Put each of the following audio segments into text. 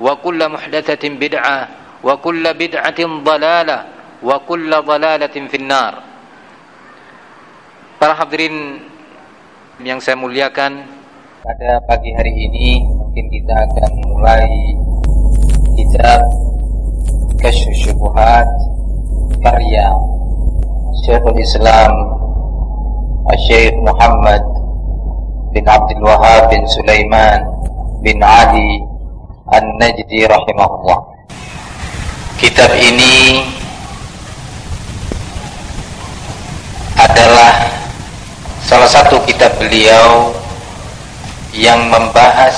wa kulla muhdatsatin bid'ah wa kulla bid'atin dhalalah wa kulla dhalalatin finnar. Para hadirin yang saya muliakan pada pagi hari ini mungkin kita akan mulai kitab Kasyf Syubhat karya Syekhul Islam Syekh Muhammad bin Abdul Wahab bin Sulaiman bin Ali An-Najdi rahimahullah. Kitab ini adalah salah satu kitab beliau yang membahas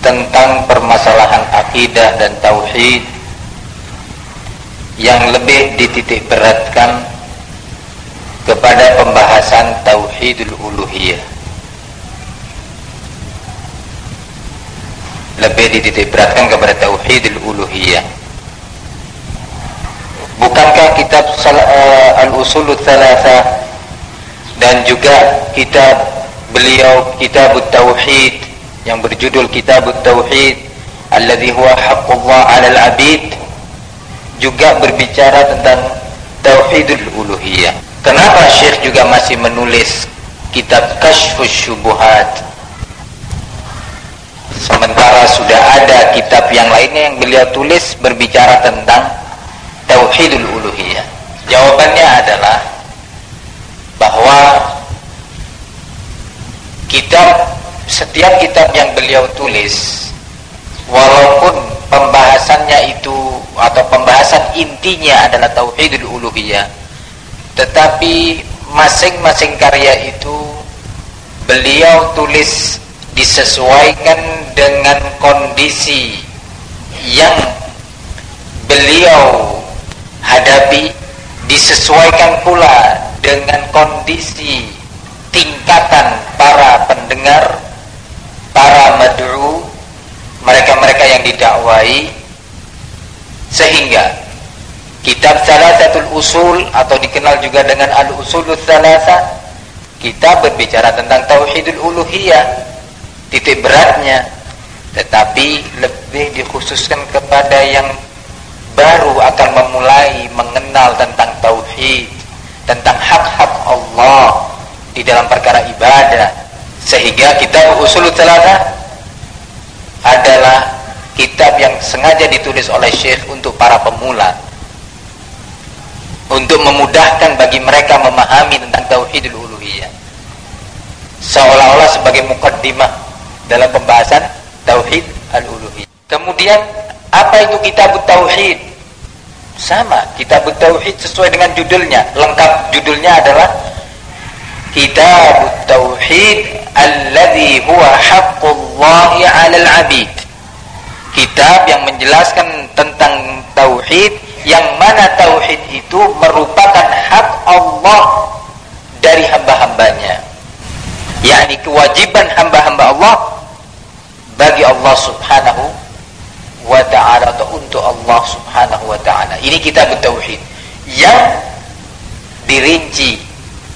tentang permasalahan akidah dan tauhid yang lebih dititik beratkan kepada pembahasan tauhidul uluhiyah lebih dititik beratkan kepada tauhidul uluhiyah. Bukankah kitab uh, al-usulut thalatha dan juga kitab beliau kitab tauhid yang berjudul kitab tauhid alladhi huwa haqqullah 'alal 'abid juga berbicara tentang tauhidul uluhiyah. Kenapa syekh juga masih menulis kitab kasyfus syubuhat Sementara sudah ada kitab yang lainnya yang beliau tulis berbicara tentang Tauhidul Uluhiyah. Jawabannya adalah bahwa kitab setiap kitab yang beliau tulis walaupun pembahasannya itu atau pembahasan intinya adalah Tauhidul Uluhiyah tetapi masing-masing karya itu beliau tulis disesuaikan dengan kondisi yang beliau hadapi disesuaikan pula dengan kondisi tingkatan para pendengar para mad'u mereka-mereka yang didakwai sehingga kitab Salasatul Usul atau dikenal juga dengan Al-Usulul Salasa kita berbicara tentang tauhidul uluhiyah titik beratnya tetapi lebih dikhususkan kepada yang baru akan memulai mengenal tentang tauhid tentang hak-hak Allah di dalam perkara ibadah. Sehingga kitab usul teladah adalah kitab yang sengaja ditulis oleh syekh untuk para pemula. Untuk memudahkan bagi mereka memahami tentang tauhidul uluhiyah. Seolah-olah sebagai mukaddimah dalam pembahasan tauhid al-uluhiyah. Kemudian apa itu kitab tauhid? Sama, kitab tauhid sesuai dengan judulnya. Lengkap judulnya adalah Kitab Tauhid alladhi huwa haqqullahi 'alal 'abid. Kitab yang menjelaskan tentang tauhid yang mana tauhid itu merupakan hak Allah dari hamba-hambanya. yakni kewajiban hamba-hamba Allah bagi Allah Subhanahu wa taala atau untuk Allah Subhanahu wa taala. Ini kita bertauhid. yang dirinci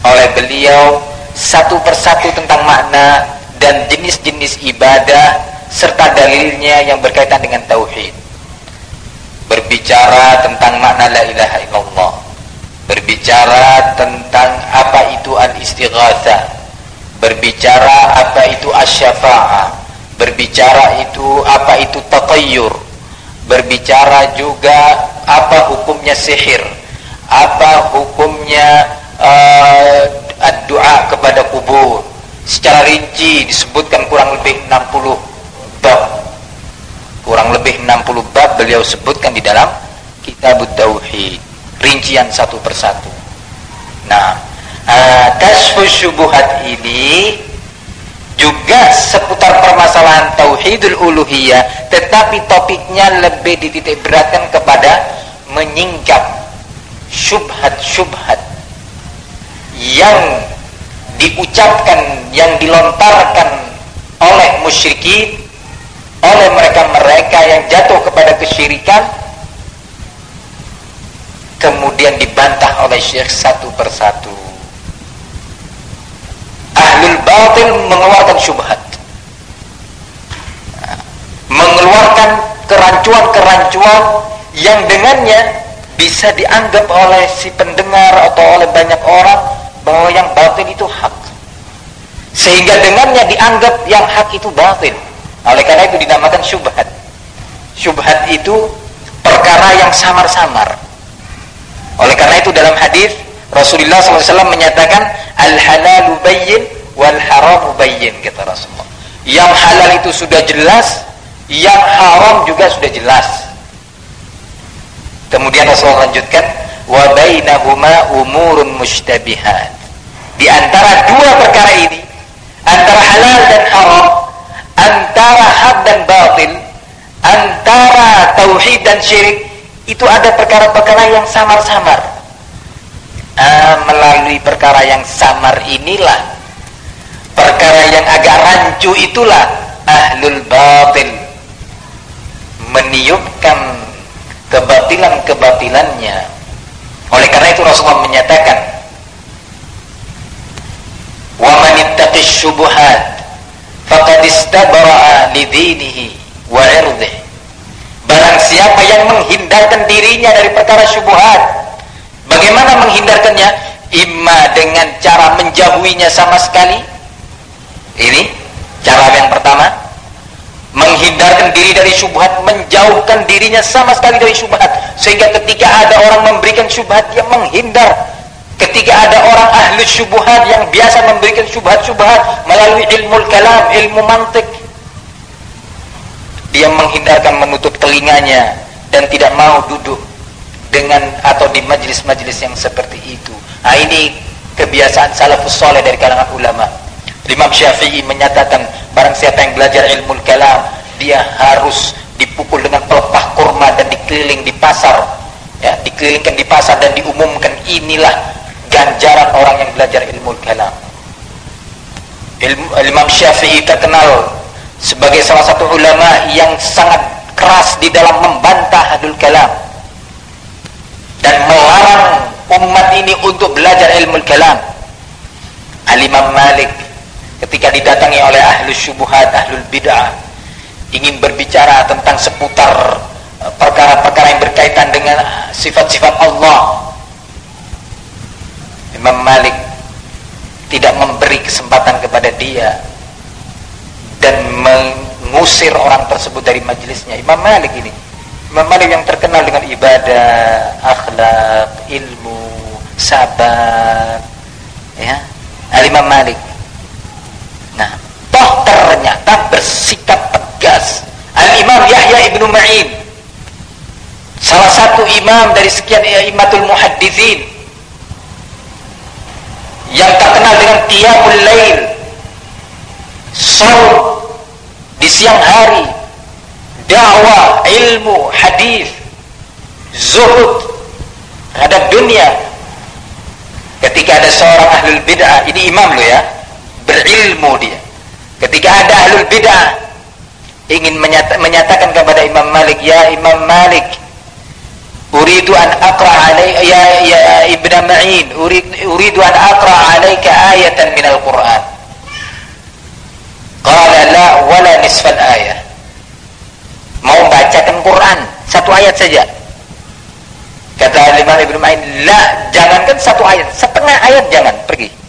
oleh beliau satu persatu tentang makna dan jenis-jenis ibadah serta dalilnya yang berkaitan dengan tauhid. Berbicara tentang makna la ilaha illallah. Berbicara tentang apa itu al-istighatsah. Berbicara apa itu asyafa'ah. Berbicara itu apa itu tatayyur. Berbicara juga apa hukumnya sihir. Apa hukumnya uh, doa kepada kubur. Secara rinci disebutkan kurang lebih 60 bab kurang lebih 60 bab beliau sebutkan di dalam kitab tauhid rincian satu persatu nah uh, syubuhat ini juga seputar permasalahan tauhidul uluhiyah tetapi topiknya lebih dititik beratkan kepada menyingkap syubhat-syubhat yang diucapkan yang dilontarkan oleh musyrikin oleh mereka-mereka yang jatuh kepada kesyirikan kemudian dibantah oleh syekh satu persatu batil mengeluarkan syubhat mengeluarkan kerancuan-kerancuan yang dengannya bisa dianggap oleh si pendengar atau oleh banyak orang bahwa yang batil itu hak sehingga dengannya dianggap yang hak itu batil oleh karena itu dinamakan syubhat. Syubhat itu perkara yang samar-samar. Oleh karena itu dalam hadis Rasulullah SAW menyatakan al-halalu bayyin wal haramu bayyin kata Rasulullah. Yang halal itu sudah jelas, yang haram juga sudah jelas. Kemudian Rasulullah lanjutkan wa bainahuma umurun mushtabihat. Di antara dua perkara ini, antara halal dan haram, antara hak dan batil, antara tauhid dan syirik, itu ada perkara-perkara yang samar-samar. Uh, melalui perkara yang samar inilah, perkara yang agak rancu itulah ahlul batil meniupkan kebatilan-kebatilannya. Oleh karena itu Rasulullah menyatakan, "Wa man syubuhat faqad istabra'a lidinihi wa irdih barang siapa yang menghindarkan dirinya dari perkara syubhat bagaimana menghindarkannya? Imma dengan cara menjauhinya sama sekali ini cara yang pertama menghindarkan diri dari syubhat menjauhkan dirinya sama sekali dari syubhat sehingga ketika ada orang memberikan syubhat dia menghindar Ketika ada orang ahli syubhat yang biasa memberikan syubhat-syubhat melalui ilmu kalam, ilmu mantik, dia menghindarkan menutup telinganya dan tidak mau duduk dengan atau di majlis-majlis yang seperti itu. Nah, ini kebiasaan salafus soleh dari kalangan ulama. Imam Syafi'i menyatakan barang siapa yang belajar ilmu kalam, dia harus dipukul dengan pelepah kurma dan dikeliling di pasar. Ya, dikelilingkan di pasar dan diumumkan inilah ganjaran orang yang belajar ilmu kalam. Ilmu, Imam Syafi'i terkenal sebagai salah satu ulama yang sangat keras di dalam membantah hadul kalam dan melarang umat ini untuk belajar ilmu kalam. Al-Imam Malik ketika didatangi oleh ahlu syubuhat, ahlul bid'ah ingin berbicara tentang seputar eh, perkara-perkara yang berkaitan dengan sifat-sifat Allah Imam Malik tidak memberi kesempatan kepada dia dan mengusir orang tersebut dari majelisnya. Imam Malik ini, Imam Malik yang terkenal dengan ibadah, akhlak, ilmu, sabar, ya, Al Imam Malik. Toh ternyata bersikap tegas. Al Imam Yahya ibnu Ma'in, salah satu imam dari sekian imatul muhaddithin. Yang terkenal dengan qiyamul lail. Saum di siang hari. Dakwah ilmu hadis. Zuhud. Terhadap dunia. Ketika ada seorang ahlul bid'ah ini imam lo ya berilmu dia ketika ada ahlul bid'ah ingin menyata, menyatakan kepada Imam Malik ya Imam Malik uridu an aqra alayka ya ya ibn ma'in urid uridu an aqra alayka ayatan min al-Qur'an. Qala la wala nisfal ayah. Mau bacakan Quran satu ayat saja. Kata Imam Ibnu Ma'in la jangankan satu ayat setengah ayat jangan pergi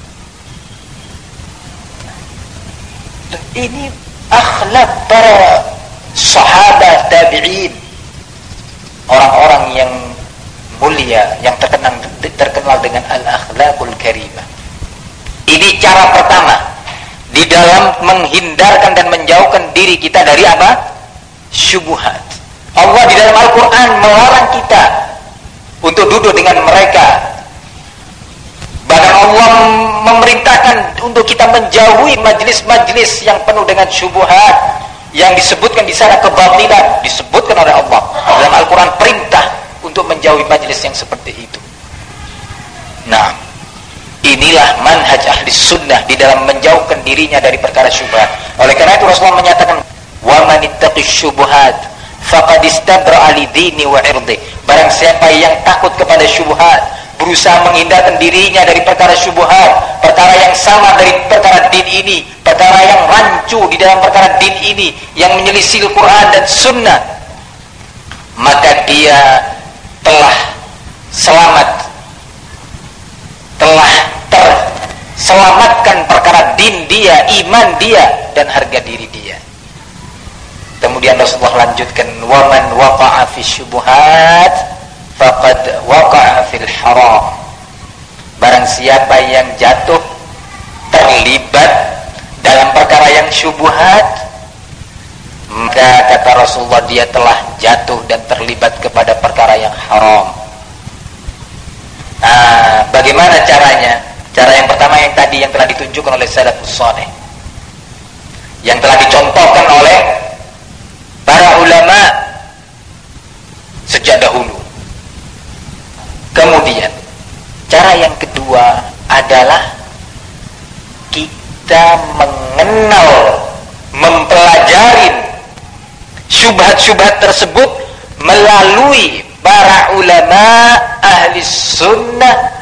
ini akhlak para sahabat tabi'in orang-orang yang mulia yang terkenal terkenal dengan al-akhlaqul karimah. Ini cara pertama di dalam menghindarkan dan menjauhkan diri kita dari apa? Syubhat. Allah di dalam Al-Qur'an melarang kita untuk duduk dengan mereka. Bahkan Allah memerintahkan untuk kita menjauhi majlis-majlis yang penuh dengan syubhat yang disebutkan di sana kebatilan disebutkan oleh Allah. Dalam Al-Quran perintah untuk menjauhi majelis yang seperti itu. Nah inilah manhaj ahli sunnah di dalam menjauhkan dirinya dari perkara syubhat. Oleh karena itu Rasulullah menyatakan wa manittaqi syubhat faqad istabra ali dini wa irdi. Barang siapa yang takut kepada syubhat berusaha menghindarkan dirinya dari perkara syubhat, perkara yang sama dari perkara din ini, perkara yang rancu di dalam perkara din ini yang menyelisih Al-Quran dan Sunnah, maka dia telah selamat, telah terselamatkan perkara din dia, iman dia, dan harga diri dia. Kemudian Rasulullah lanjutkan, waman waqa'a fi syubuhat faqad waqa'a fil haram. Barang siapa yang jatuh terlibat dalam perkara yang syubhat maka kata Rasulullah dia telah jatuh dan terlibat kepada perkara yang haram. Nah bagaimana caranya? Cara yang pertama yang tadi yang telah ditunjukkan oleh salafus saleh yang telah dicontohkan oleh para ulama sejak dahulu Kemudian cara yang kedua adalah kita mengenal, mempelajari syubhat-syubhat tersebut melalui para ulama ahli sunnah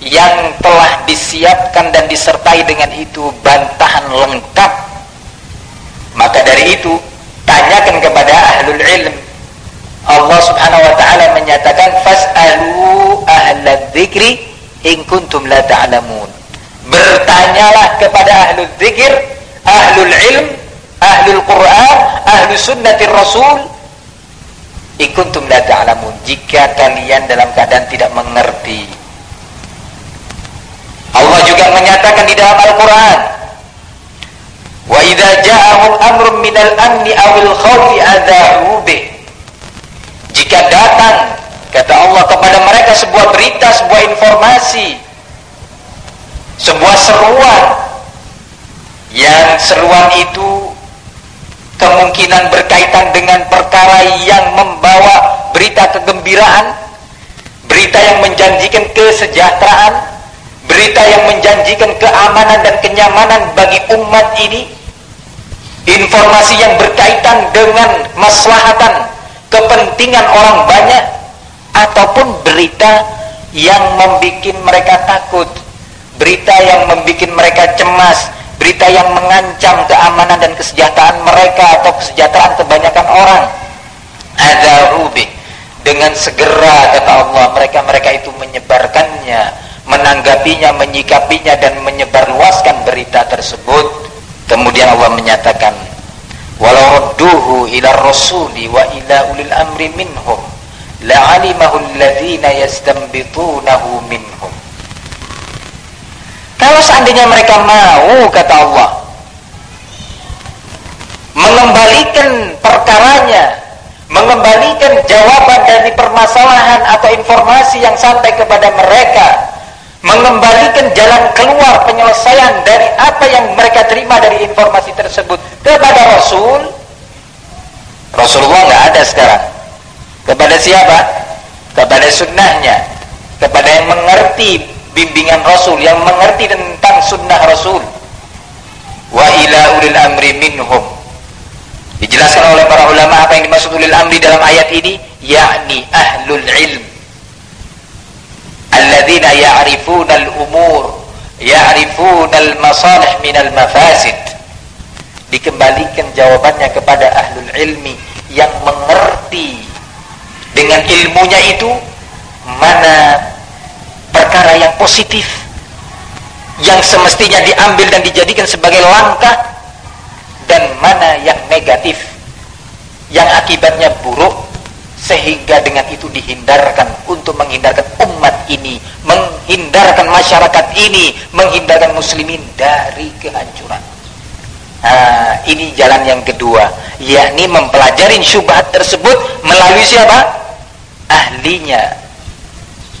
yang telah disiapkan dan disertai dengan itu bantahan lengkap. Maka dari itu tanyakan kepada ahlul ilm. Allah Subhanahu wa taala menyatakan fas'alu ahla dzikri in kuntum la ta'lamun. Bertanyalah kepada ahlu dzikir, ahlul ilm, ahlul Quran, ahlu sunnatir Rasul in kuntum la ta'lamun. Jika kalian dalam keadaan tidak mengerti. Allah juga menyatakan di dalam Al-Qur'an Wa idza ja'ahum amrun minal amni awil khawfi adza'u bih jika datang kata Allah kepada mereka sebuah berita, sebuah informasi, sebuah seruan. Yang seruan itu kemungkinan berkaitan dengan perkara yang membawa berita kegembiraan, berita yang menjanjikan kesejahteraan, berita yang menjanjikan keamanan dan kenyamanan bagi umat ini, informasi yang berkaitan dengan maslahatan kepentingan orang banyak ataupun berita yang membuat mereka takut berita yang membuat mereka cemas berita yang mengancam keamanan dan kesejahteraan mereka atau kesejahteraan kebanyakan orang. Ada rubi. Dengan segera kata Allah mereka-mereka itu menyebarkannya menanggapinya, menyikapinya dan menyebarluaskan berita tersebut. Kemudian Allah menyatakan walau radduhu ila rasuli wa ila ulil amri minhum la'alimahu alladhina yastanbitunahu minhum. Kalau seandainya mereka mau kata Allah mengembalikan perkaranya mengembalikan jawaban dari permasalahan atau informasi yang sampai kepada mereka mengembalikan jalan keluar penyelesaian dari apa yang mereka terima dari informasi tersebut kepada Rasul Rasulullah nggak ada sekarang kepada siapa? kepada sunnahnya. Kepada yang mengerti bimbingan Rasul yang mengerti tentang sunnah Rasul. Wa ila ulil amri minhum. Dijelaskan oleh para ulama apa yang dimaksud ulil amri dalam ayat ini yakni ahlul ilm. Alladzina ya'rifuna al-umur ya'rifuna al-masalih min al-mafasid. Dikembalikan jawabannya kepada ahlul ilmi yang mengerti dengan ilmunya itu mana perkara yang positif yang semestinya diambil dan dijadikan sebagai langkah dan mana yang negatif yang akibatnya buruk sehingga dengan itu dihindarkan untuk menghindarkan umat ini menghindarkan masyarakat ini menghindarkan muslimin dari kehancuran nah, ini jalan yang kedua yakni mempelajari syubhat tersebut melalui siapa? Ahlinya.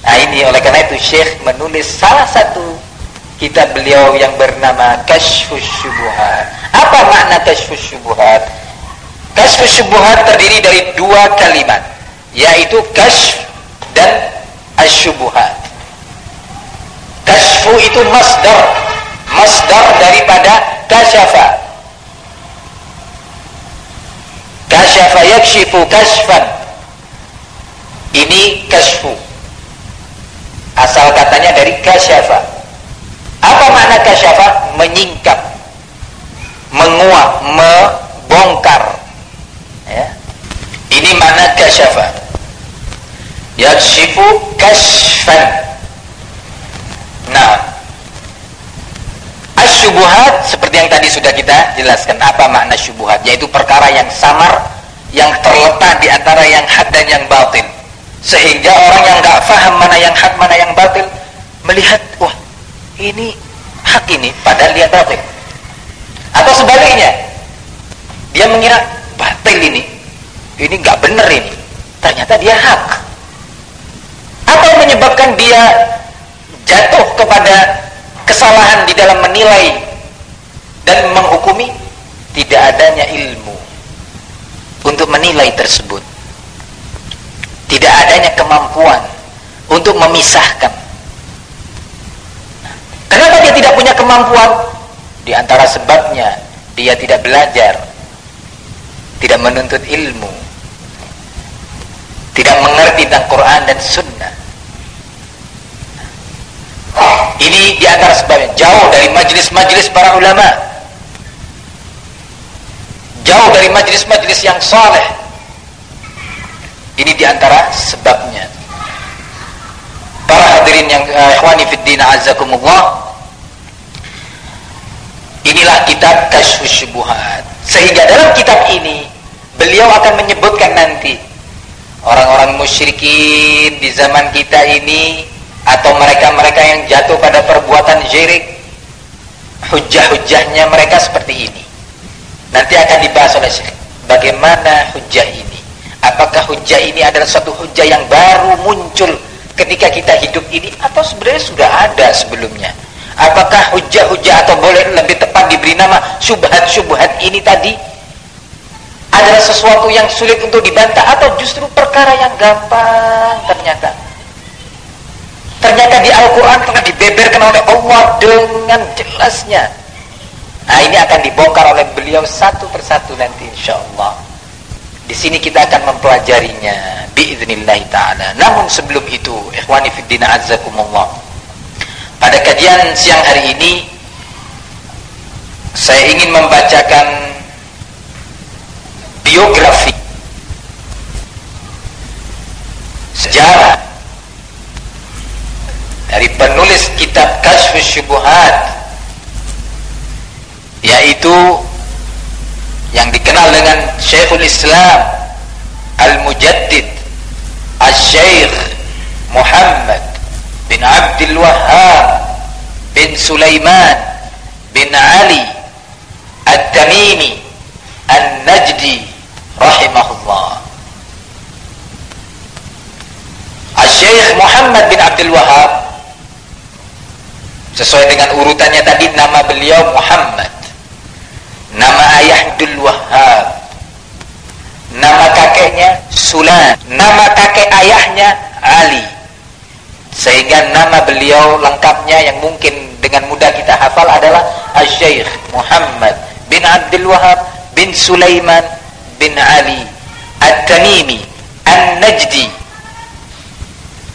Nah ini oleh karena itu Syekh menulis salah satu kitab beliau yang bernama Kashfus Syubuhat. Apa makna Kashfus Syubuhat? Kashfus Syubuhat terdiri dari dua kalimat yaitu kashf dan asyubuhat. Kashfu itu masdar masdar daripada kasyafa. Kasyafa yakshifu kashfan ini kashfu asal katanya dari kasyafa. Apa makna kasyafa? Menyingkap. Menguap membongkar. Ya. Ini mana kasyafa. Yakshifu kashfan nah. Asyubuhat seperti yang tadi sudah kita jelaskan apa makna syubuhat? Yaitu perkara yang samar yang terletak di antara yang hak dan yang batin sehingga orang yang gak faham mana yang hak mana yang batil melihat wah ini hak ini padahal dia batil. Atau sebaliknya dia mengira batil ini ini gak benar ini. Ternyata dia hak. Yang menyebabkan dia jatuh kepada kesalahan di dalam menilai dan menghukumi tidak adanya ilmu untuk menilai tersebut tidak adanya kemampuan untuk memisahkan. Kenapa dia tidak punya kemampuan? Di antara sebabnya dia tidak belajar tidak menuntut ilmu tidak mengerti tentang Quran dan Sunnah. Ini di antara sebabnya. Jauh dari majelis-majelis para ulama. Jauh dari majelis-majelis yang soleh ini di antara sebabnya. Para hadirin yang uh, ikhwani fiddin azakumullah inilah kitab kasyfus syubuhat sehingga dalam kitab ini beliau akan menyebutkan nanti orang-orang musyrikin di zaman kita ini atau mereka-mereka yang jatuh pada perbuatan syirik hujah-hujahnya mereka seperti ini. Nanti akan dibahas oleh Syekh bagaimana hujah ini apakah hujah ini adalah suatu hujah yang baru muncul ketika kita hidup ini? Atau sebenarnya sudah ada sebelumnya? Apakah hujah-hujah atau boleh lebih tepat diberi nama syubhat-syubhat ini tadi? Adalah sesuatu yang sulit untuk dibantah atau justru perkara yang gampang ternyata? Ternyata di Al-Quran telah dibeberkan oleh Allah dengan jelasnya. Nah ini akan dibongkar oleh beliau satu persatu nanti insya Allah di sini kita akan mempelajarinya biiznillahi ta'ala. Namun sebelum itu ikhwani fiddina azzakumullah pada kajian siang hari ini saya ingin membacakan biografi sejarah dari penulis kitab Kasfus Syubuhat yaitu yang dikenal dengan Syekhul Islam Al-Mujaddid Al-Syeikh Muhammad bin Abdul Wahhab bin Sulaiman bin Ali Ad-Tamimi An-Najdi rahimahullah. Al-Syeikh Muhammad bin Abdul Wahab sesuai dengan urutannya tadi nama beliau Muhammad nama ayah Abdul Wahab nama kakeknya Sulan. Nama kakek ayahnya Ali. Sehingga nama beliau lengkapnya yang mungkin dengan mudah kita hafal adalah Al-Syeikh Muhammad bin Abdul Wahab bin Sulaiman bin Ali At-Tamimi An-Najdi.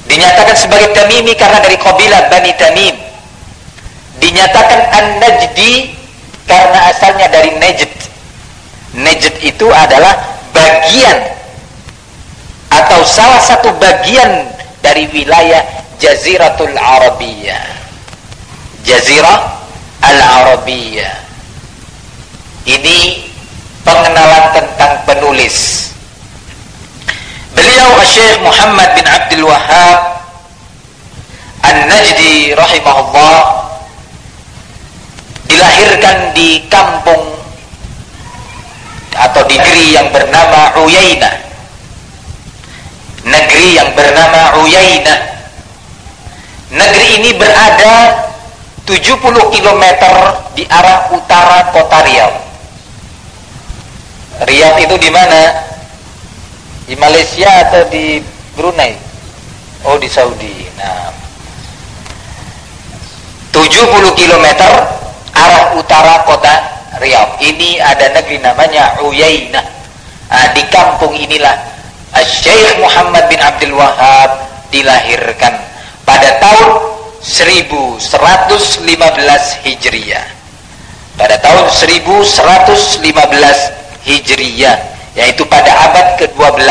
Dinyatakan sebagai Tamimi karena dari kabilah Bani Tamim. Dinyatakan An-Najdi karena asalnya dari Najd. Najd itu adalah bagian atau salah satu bagian dari wilayah Jaziratul Arabiyah. Jazirah Al-Arabiyah. Ini pengenalan tentang penulis. Beliau Syekh Muhammad bin Abdul Wahab An-Najdi rahimahullah dilahirkan di kampung atau di negeri yang bernama Uyainah. Negeri yang bernama Uyainah. Negeri ini berada 70 km di arah utara kota Riau. Riyadh itu di mana? Di Malaysia atau di Brunei? Oh di Saudi. Nah. 70 km arah utara kota Riyadh ini ada negeri namanya Uyainah nah, di kampung inilah Syekh Muhammad bin Abdul Wahab dilahirkan pada tahun 1115 Hijriah. Pada tahun 1115 Hijriah, yaitu pada abad ke-12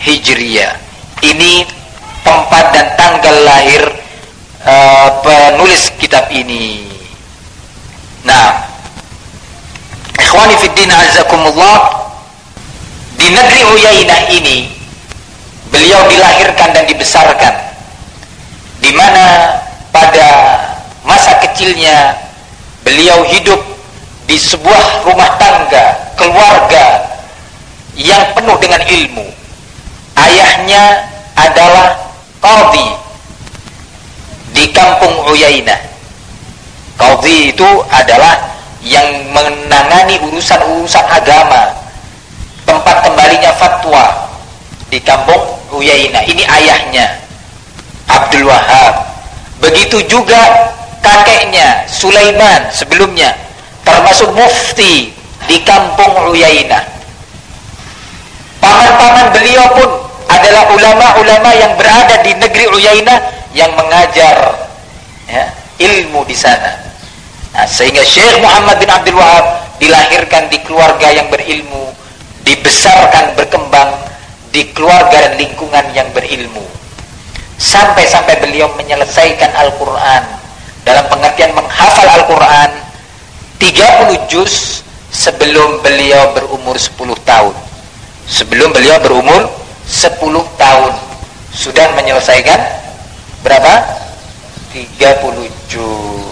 Hijriah. Ini tempat dan tanggal lahir uh, penulis kitab ini. Nah, ikhwani fiddin azakumullah di negeri Uyainah ini beliau dilahirkan dan dibesarkan. Di mana pada masa kecilnya beliau hidup di sebuah rumah tangga keluarga yang penuh dengan ilmu. Ayahnya adalah qadhi di kampung Uyainah qadhi itu adalah yang menangani urusan-urusan agama tempat kembalinya fatwa di kampung Uyainah. Ini ayahnya Abdul Wahab. Begitu juga kakeknya Sulaiman sebelumnya termasuk mufti di kampung Uyainah. Paman-paman beliau pun adalah ulama-ulama yang berada di negeri Uyainah yang mengajar ya, ilmu di sana. Nah, sehingga Syekh Muhammad bin Abdul Wahab dilahirkan di keluarga yang berilmu dibesarkan berkembang di keluarga dan lingkungan yang berilmu. Sampai-sampai beliau menyelesaikan Al-Quran. Dalam pengertian menghafal Al-Quran 30 juz sebelum beliau berumur 10 tahun. Sebelum beliau berumur 10 tahun. Sudah menyelesaikan berapa? 30 juz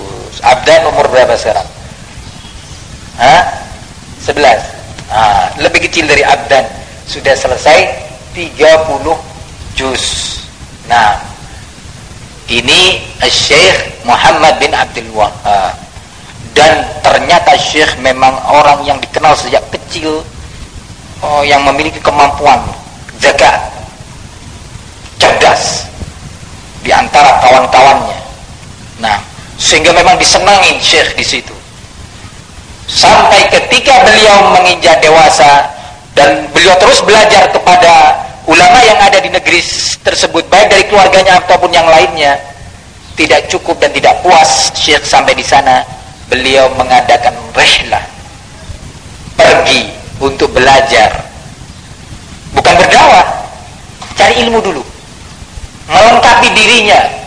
Abdan umur berapa sekarang? Hah? 11 Nah, lebih kecil dari abdan sudah selesai 30 juz. Nah, ini Syekh Muhammad bin Abdul Wahab. Dan ternyata Syekh memang orang yang dikenal sejak kecil oh, yang memiliki kemampuan jaga cerdas di antara kawan-kawannya. Nah, sehingga memang disenangi Syekh di situ. Sampai ketika beliau menginjak dewasa dan beliau terus belajar kepada ulama yang ada di negeri tersebut baik dari keluarganya ataupun yang lainnya tidak cukup dan tidak puas Syekh sampai di sana beliau mengadakan rehlah. Pergi untuk belajar. Bukan berdakwah cari ilmu dulu. Melengkapi dirinya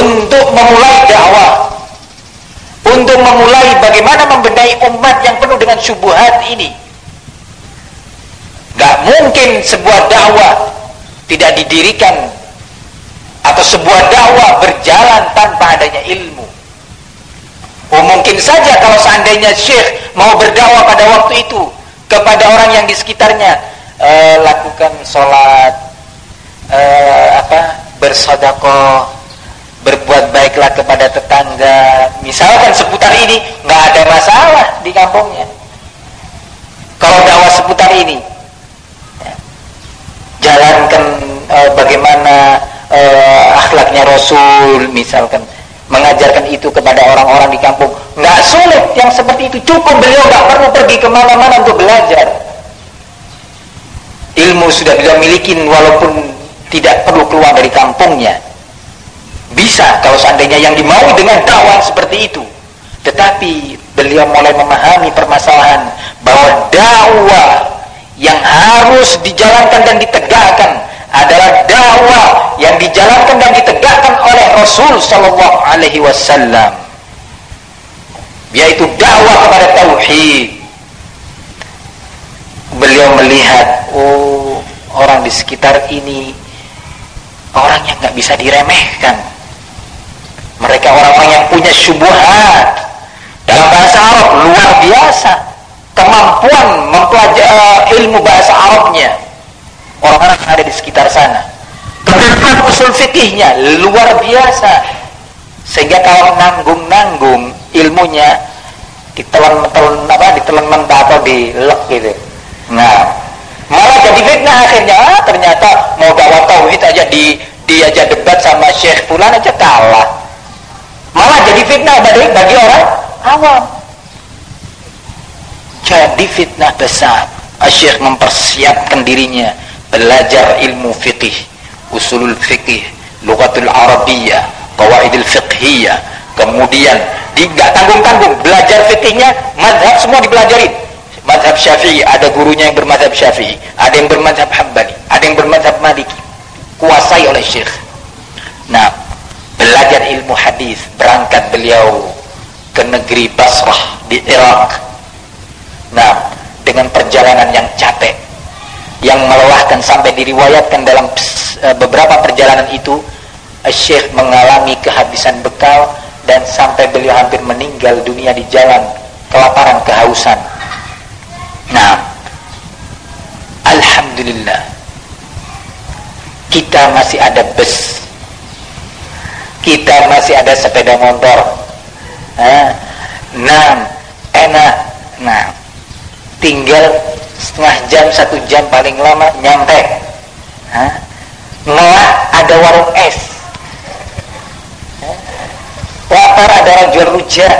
untuk memulai dakwah untuk memulai bagaimana membenahi umat yang penuh dengan syubhat ini. Gak mungkin sebuah dakwah tidak didirikan atau sebuah dakwah berjalan tanpa adanya ilmu. Oh mungkin saja kalau seandainya syekh mau berdakwah pada waktu itu kepada orang yang di sekitarnya uh, lakukan sholat uh, apa bersodakoh berbuat baiklah kepada tetangga. Misalkan seputar ini nggak ada masalah di kampungnya. Kalau dakwah seputar ini ya, jalankan e, bagaimana e, akhlaknya Rasul misalkan mengajarkan itu kepada orang-orang di kampung. Nggak sulit yang seperti itu. Cukup beliau nggak perlu pergi ke mana-mana untuk belajar. Ilmu sudah beliau miliki walaupun tidak perlu keluar dari kampungnya bisa kalau seandainya yang dimaui dengan dakwah seperti itu. Tetapi beliau mulai memahami permasalahan bahwa dakwah yang harus dijalankan dan ditegakkan adalah dakwah yang dijalankan dan ditegakkan oleh Rasul sallallahu alaihi wasallam yaitu dakwah kepada tauhid. Beliau melihat oh orang di sekitar ini orang yang nggak bisa diremehkan mereka orang-orang yang punya syubhat. Dalam bahasa Arab luar biasa. Kemampuan mempelajari uh, ilmu bahasa Arabnya. Orang-orang yang ada di sekitar sana. Ketentuan usul fikihnya luar biasa. Sehingga kalau nanggung-nanggung ilmunya ditelan-telan apa ditelan mentah atau dilek gitu. Nah malah jadi fitnah akhirnya. Ah, ternyata mau dakwah tauhid aja di diajak debat sama Syekh Fulan aja kalah malah jadi fitnah bagi, bagi orang? Awam. Jadi fitnah besar. Syekh mempersiapkan dirinya. Belajar ilmu fikih usulul fikih lughatul arabiyah. Qawaidul fiqhiyah. Kemudian di tanggung-tanggung. Belajar fikihnya madhab semua dipelajari. Madhab syafi'i. Ada gurunya yang bermadhab syafi'i. Ada yang bermadhab hambali. Ada yang bermadhab maliki. Kuasai oleh syekh. Nah belajar ilmu hadis berangkat beliau ke negeri Basrah di Irak. Nah dengan perjalanan yang capek yang melelahkan sampai diriwayatkan dalam eh, beberapa perjalanan itu Syekh mengalami kehabisan bekal dan sampai beliau hampir meninggal dunia di jalan kelaparan kehausan. Nah, Alhamdulillah kita masih ada bus, kita masih ada sepeda motor. Nah, enak. Nah, tinggal setengah jam, satu jam paling lama nyampe. Nah, ada warung es. Lapar ada orang jual rujak.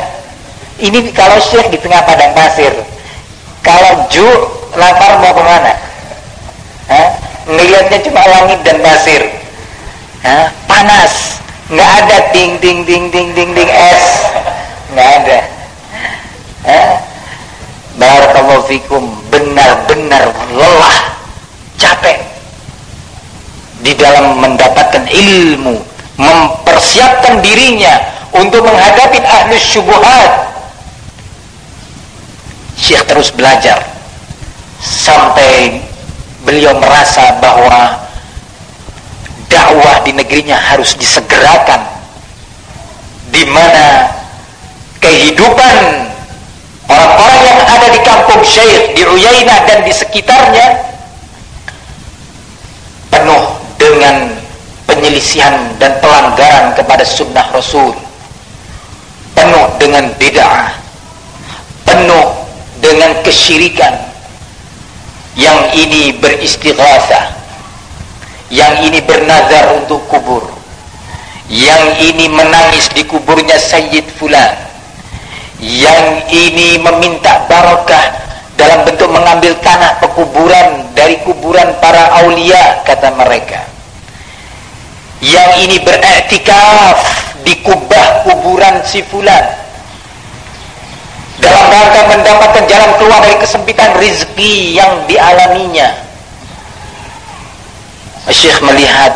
Ini kalau syekh di tengah padang pasir kalau ju lapar mau ke mana? Hah? Ngelihatnya cuma langit dan pasir. Panas. Nggak ada ding ding ding ding ding ding es. Nggak ada. Hah? Barakallahu fikum benar-benar lelah, capek di dalam mendapatkan ilmu, mempersiapkan dirinya untuk menghadapi ahlus syubuhat Syekh terus belajar sampai beliau merasa bahwa dakwah di negerinya harus disegerakan. Di mana kehidupan orang-orang yang ada di kampung Syekh di Uyainah dan di sekitarnya penuh dengan penyelisihan dan pelanggaran kepada sunnah Rasul. Penuh dengan bid'ah. Penuh dengan kesyirikan. Yang ini beristighatsah yang ini bernazar untuk kubur. Yang ini menangis di kuburnya Sayyid Fulan. Yang ini meminta barakah dalam bentuk mengambil tanah pekuburan dari kuburan para aulia kata mereka. Yang ini beriktikaf di kubah kuburan si Fulan. Dalam rangka mendapatkan jalan keluar dari kesempitan rizki yang dialaminya Syekh melihat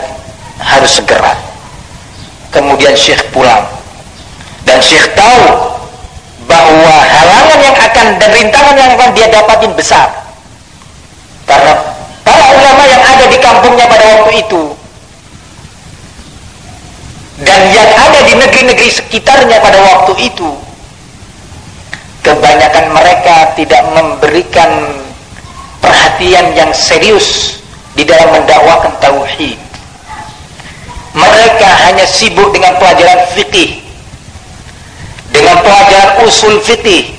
harus segera. Kemudian Syekh pulang. Dan Syekh tahu bahwa halangan yang akan dan rintangan yang akan dia dapatin besar. Karena para ulama yang ada di kampungnya pada waktu itu dan yang ada di negeri-negeri sekitarnya pada waktu itu kebanyakan mereka tidak memberikan perhatian yang serius di dalam mendakwakan tauhid. Mereka hanya sibuk dengan pelajaran fikih, dengan pelajaran usul fikih.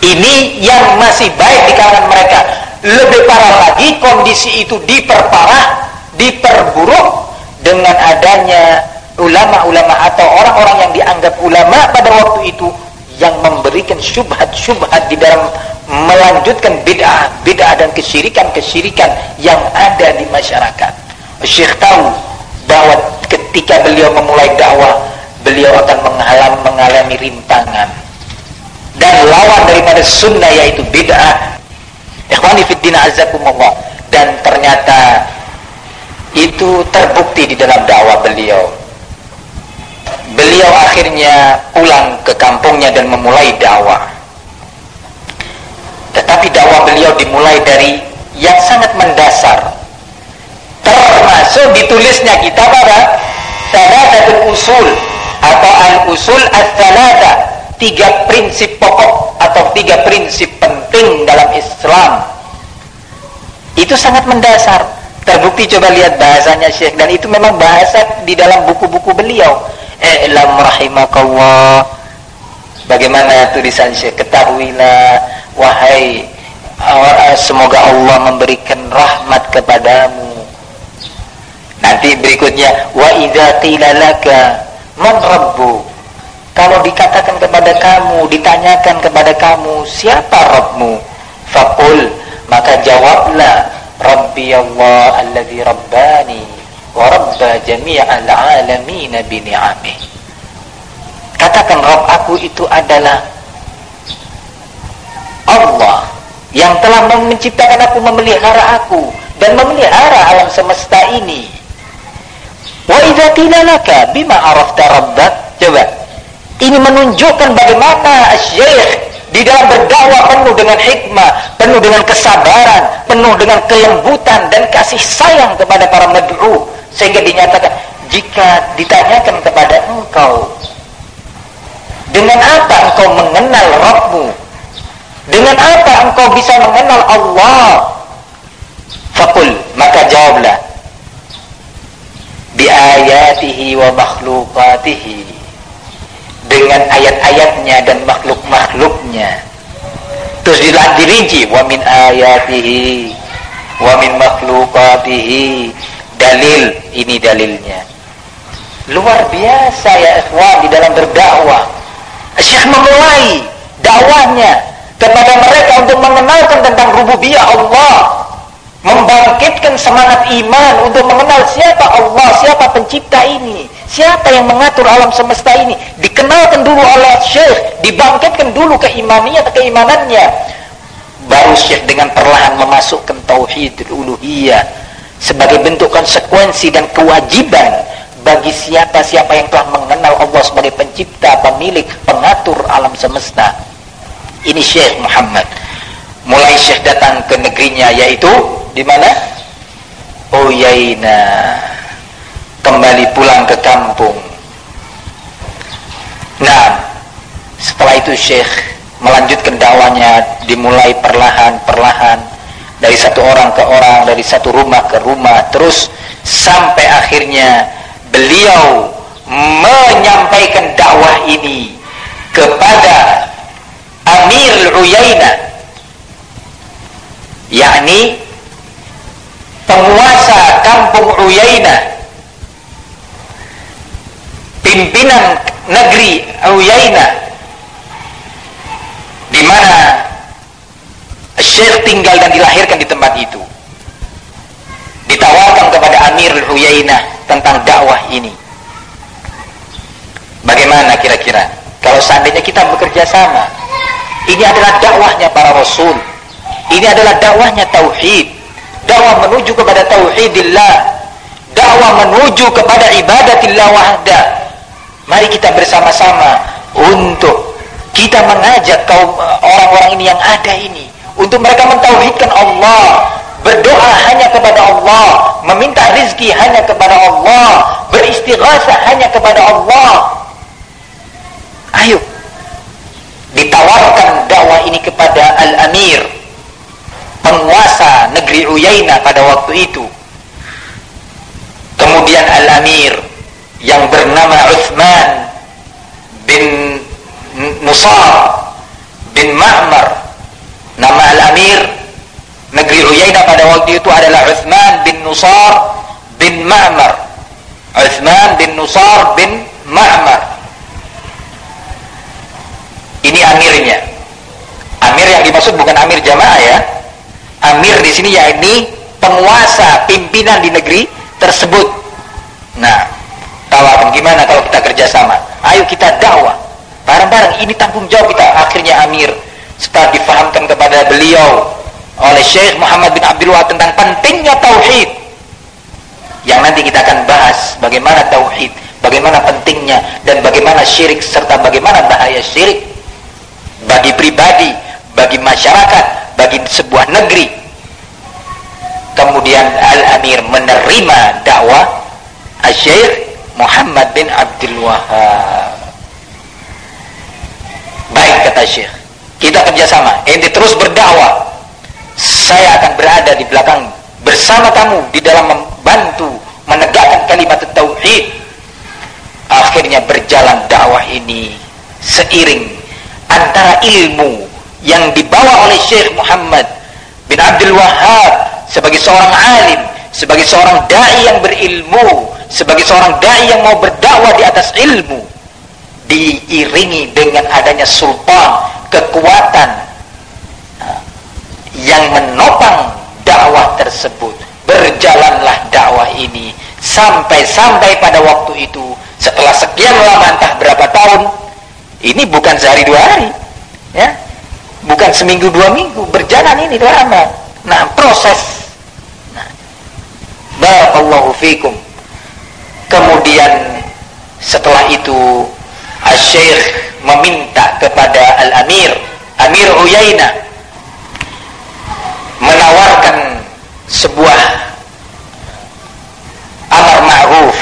Ini yang masih baik di kalangan mereka. Lebih parah lagi kondisi itu diperparah, diperburuk dengan adanya ulama-ulama atau orang-orang yang dianggap ulama pada waktu itu yang memberikan syubhat-syubhat di dalam melanjutkan bid'ah, bid'ah dan kesyirikan-kesyirikan yang ada di masyarakat. Syekh tahu bahwa ketika beliau memulai dakwah, beliau akan mengalami, mengalami rintangan. Dan lawan daripada sunnah yaitu bid'ah. Ikhwani fiddin azakumullah. Dan ternyata itu terbukti di dalam dakwah beliau. Beliau akhirnya pulang ke kampungnya dan memulai dakwah tetapi dakwah beliau dimulai dari yang sangat mendasar. Termasuk ditulisnya kitab apa? Salatatul usul atau al-usul as-salata. Tiga prinsip pokok atau tiga prinsip penting dalam Islam. Itu sangat mendasar. Terbukti coba lihat bahasanya Syekh dan itu memang bahasa di dalam buku-buku beliau. I'lam rahimakallah. Bagaimana tulisan Syekh? Ketahuilah wahai uh, semoga Allah memberikan rahmat kepadamu. Nanti berikutnya wa idza qila laka man rabbu? Kalau dikatakan kepada kamu ditanyakan kepada kamu siapa Rabbmu? Faqul maka jawablah rabbi Allah alladhi rabbani wa rabba jami'al alamin bi ni'amih katakan Rabb aku itu adalah Allah yang telah menciptakan aku, memelihara aku dan memelihara alam semesta ini. Wa idza qila laka bima arafta rabbak? Coba. Ini menunjukkan bagaimana Syekh di dalam berdakwah penuh dengan hikmah, penuh dengan kesabaran, penuh dengan kelembutan dan kasih sayang kepada para mad'u sehingga dinyatakan jika ditanyakan kepada engkau dengan apa engkau mengenal Rabbmu dengan apa engkau bisa mengenal Allah? Fakul, maka jawablah. Ayatihi wa makhlukatihi. Dengan ayat-ayatnya dan makhluk-makhluknya. Terus dirinci wa min ayatihi wa min makhlukatihi. Dalil, ini dalilnya. Luar biasa ya ikhwan di dalam berdakwah. Syekh memulai dakwahnya kepada mereka untuk mengenalkan tentang rububiyah Allah. Membangkitkan semangat iman untuk mengenal siapa Allah, siapa pencipta ini, siapa yang mengatur alam semesta ini, dikenalkan dulu oleh Syekh, dibangkitkan dulu keimanannya keimanannya. Baru Syekh dengan perlahan memasukkan tauhid uluhiyah sebagai bentuk konsekuensi dan kewajiban bagi siapa-siapa yang telah mengenal Allah sebagai pencipta, pemilik, pengatur alam semesta ini Syekh Muhammad. Mulai Syekh datang ke negerinya yaitu di mana? Uyaina kembali pulang ke kampung. Nah setelah itu Syekh melanjutkan dakwanya dimulai perlahan-perlahan dari satu orang ke orang dari satu rumah ke rumah terus sampai akhirnya beliau menyampaikan dakwah ini kepada Amir Uyainah yakni penguasa kampung Uyainah pimpinan negeri Uyainah di mana Syekh tinggal dan dilahirkan di tempat itu. Ditawarkan kepada Amir Uyainah tentang dakwah ini. Bagaimana kira-kira? Kalau seandainya kita bekerja sama ini adalah dakwahnya para rasul. Ini adalah dakwahnya tauhid. Dakwah menuju kepada tauhidillah. Dakwah menuju kepada ibadatillah wahda. Mari kita bersama-sama untuk kita mengajak kaum orang-orang ini yang ada ini untuk mereka mentauhidkan Allah, berdoa hanya kepada Allah, meminta rizki hanya kepada Allah, beristighatsah hanya kepada Allah. Ayo ditawarkan dakwah ini kepada Al-Amir penguasa negeri Uyaina pada waktu itu. Kemudian Al-Amir yang bernama Uthman bin Nusar bin Ma'mar. Nama Al-Amir negeri Uyaina pada waktu itu adalah Uthman bin Nusar bin Ma'mar. Uthman bin Nusar bin Ma'mar. Ini amirnya amir yang di dimaksud bukan amir jamaah ya. Amir di sini yakni penguasa, pimpinan di negeri tersebut. Nah, tawaran gimana kalau kita kerjasama? Ayo kita dakwah. Bareng-bareng ini tanggung jawab kita. Akhirnya Amir setelah difahamkan kepada beliau oleh Syekh Muhammad bin Abdul Wahab tentang pentingnya tauhid. Yang nanti kita akan bahas bagaimana tauhid, bagaimana pentingnya dan bagaimana syirik serta bagaimana bahaya syirik bagi pribadi, bagi masyarakat, bagi sebuah negeri. Kemudian Al-Amir menerima dakwah Syekh Muhammad bin Abdul Wahab baik kata Syekh kita kerjasama. Ente terus berdakwah. Saya akan berada di belakang bersama kamu di dalam membantu menegakkan kalimat tauhid. Akhirnya berjalan dakwah ini seiring antara ilmu yang dibawa oleh Syekh Muhammad bin Abdul Wahab sebagai seorang alim, sebagai seorang dai yang berilmu, sebagai seorang dai yang mau berdakwah di atas ilmu, diiringi dengan adanya sultan, kekuatan uh, yang menopang dakwah tersebut. Berjalanlah dakwah ini sampai-sampai pada waktu itu setelah sekian lama entah berapa tahun ini bukan sehari dua hari ya bukan seminggu dua minggu. Berjalan ini lama nah proses. Barakallahu fikum. Kemudian setelah itu Al-Syeikh meminta kepada Al-Amir Amir Uyaina menawarkan sebuah amar ma'ruf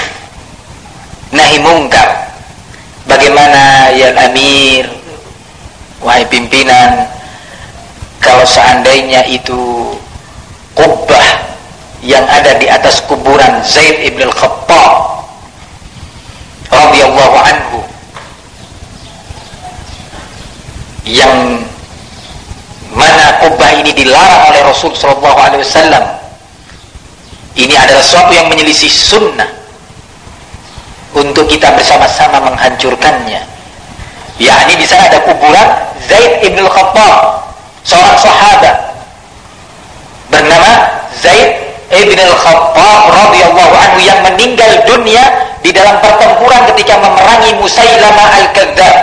nahi mungkar. Bagaimana ya Amir wahai pimpinan kalau seandainya itu kubah yang ada di atas kuburan Zaid ibn al-Khattab radhiyallahu anhu yang mana kubah ini dilarang oleh Rasul sallallahu alaihi wasallam ini adalah sesuatu yang menyelisih sunnah untuk kita bersama-sama menghancurkannya. Yakni di sana ada kuburan Zaid ibn al-Khattab seorang sahabat bernama Zaid Ibn al-Khattab radhiyallahu anhu yang meninggal dunia di dalam pertempuran ketika memerangi Musailamah al-Kadzdzab.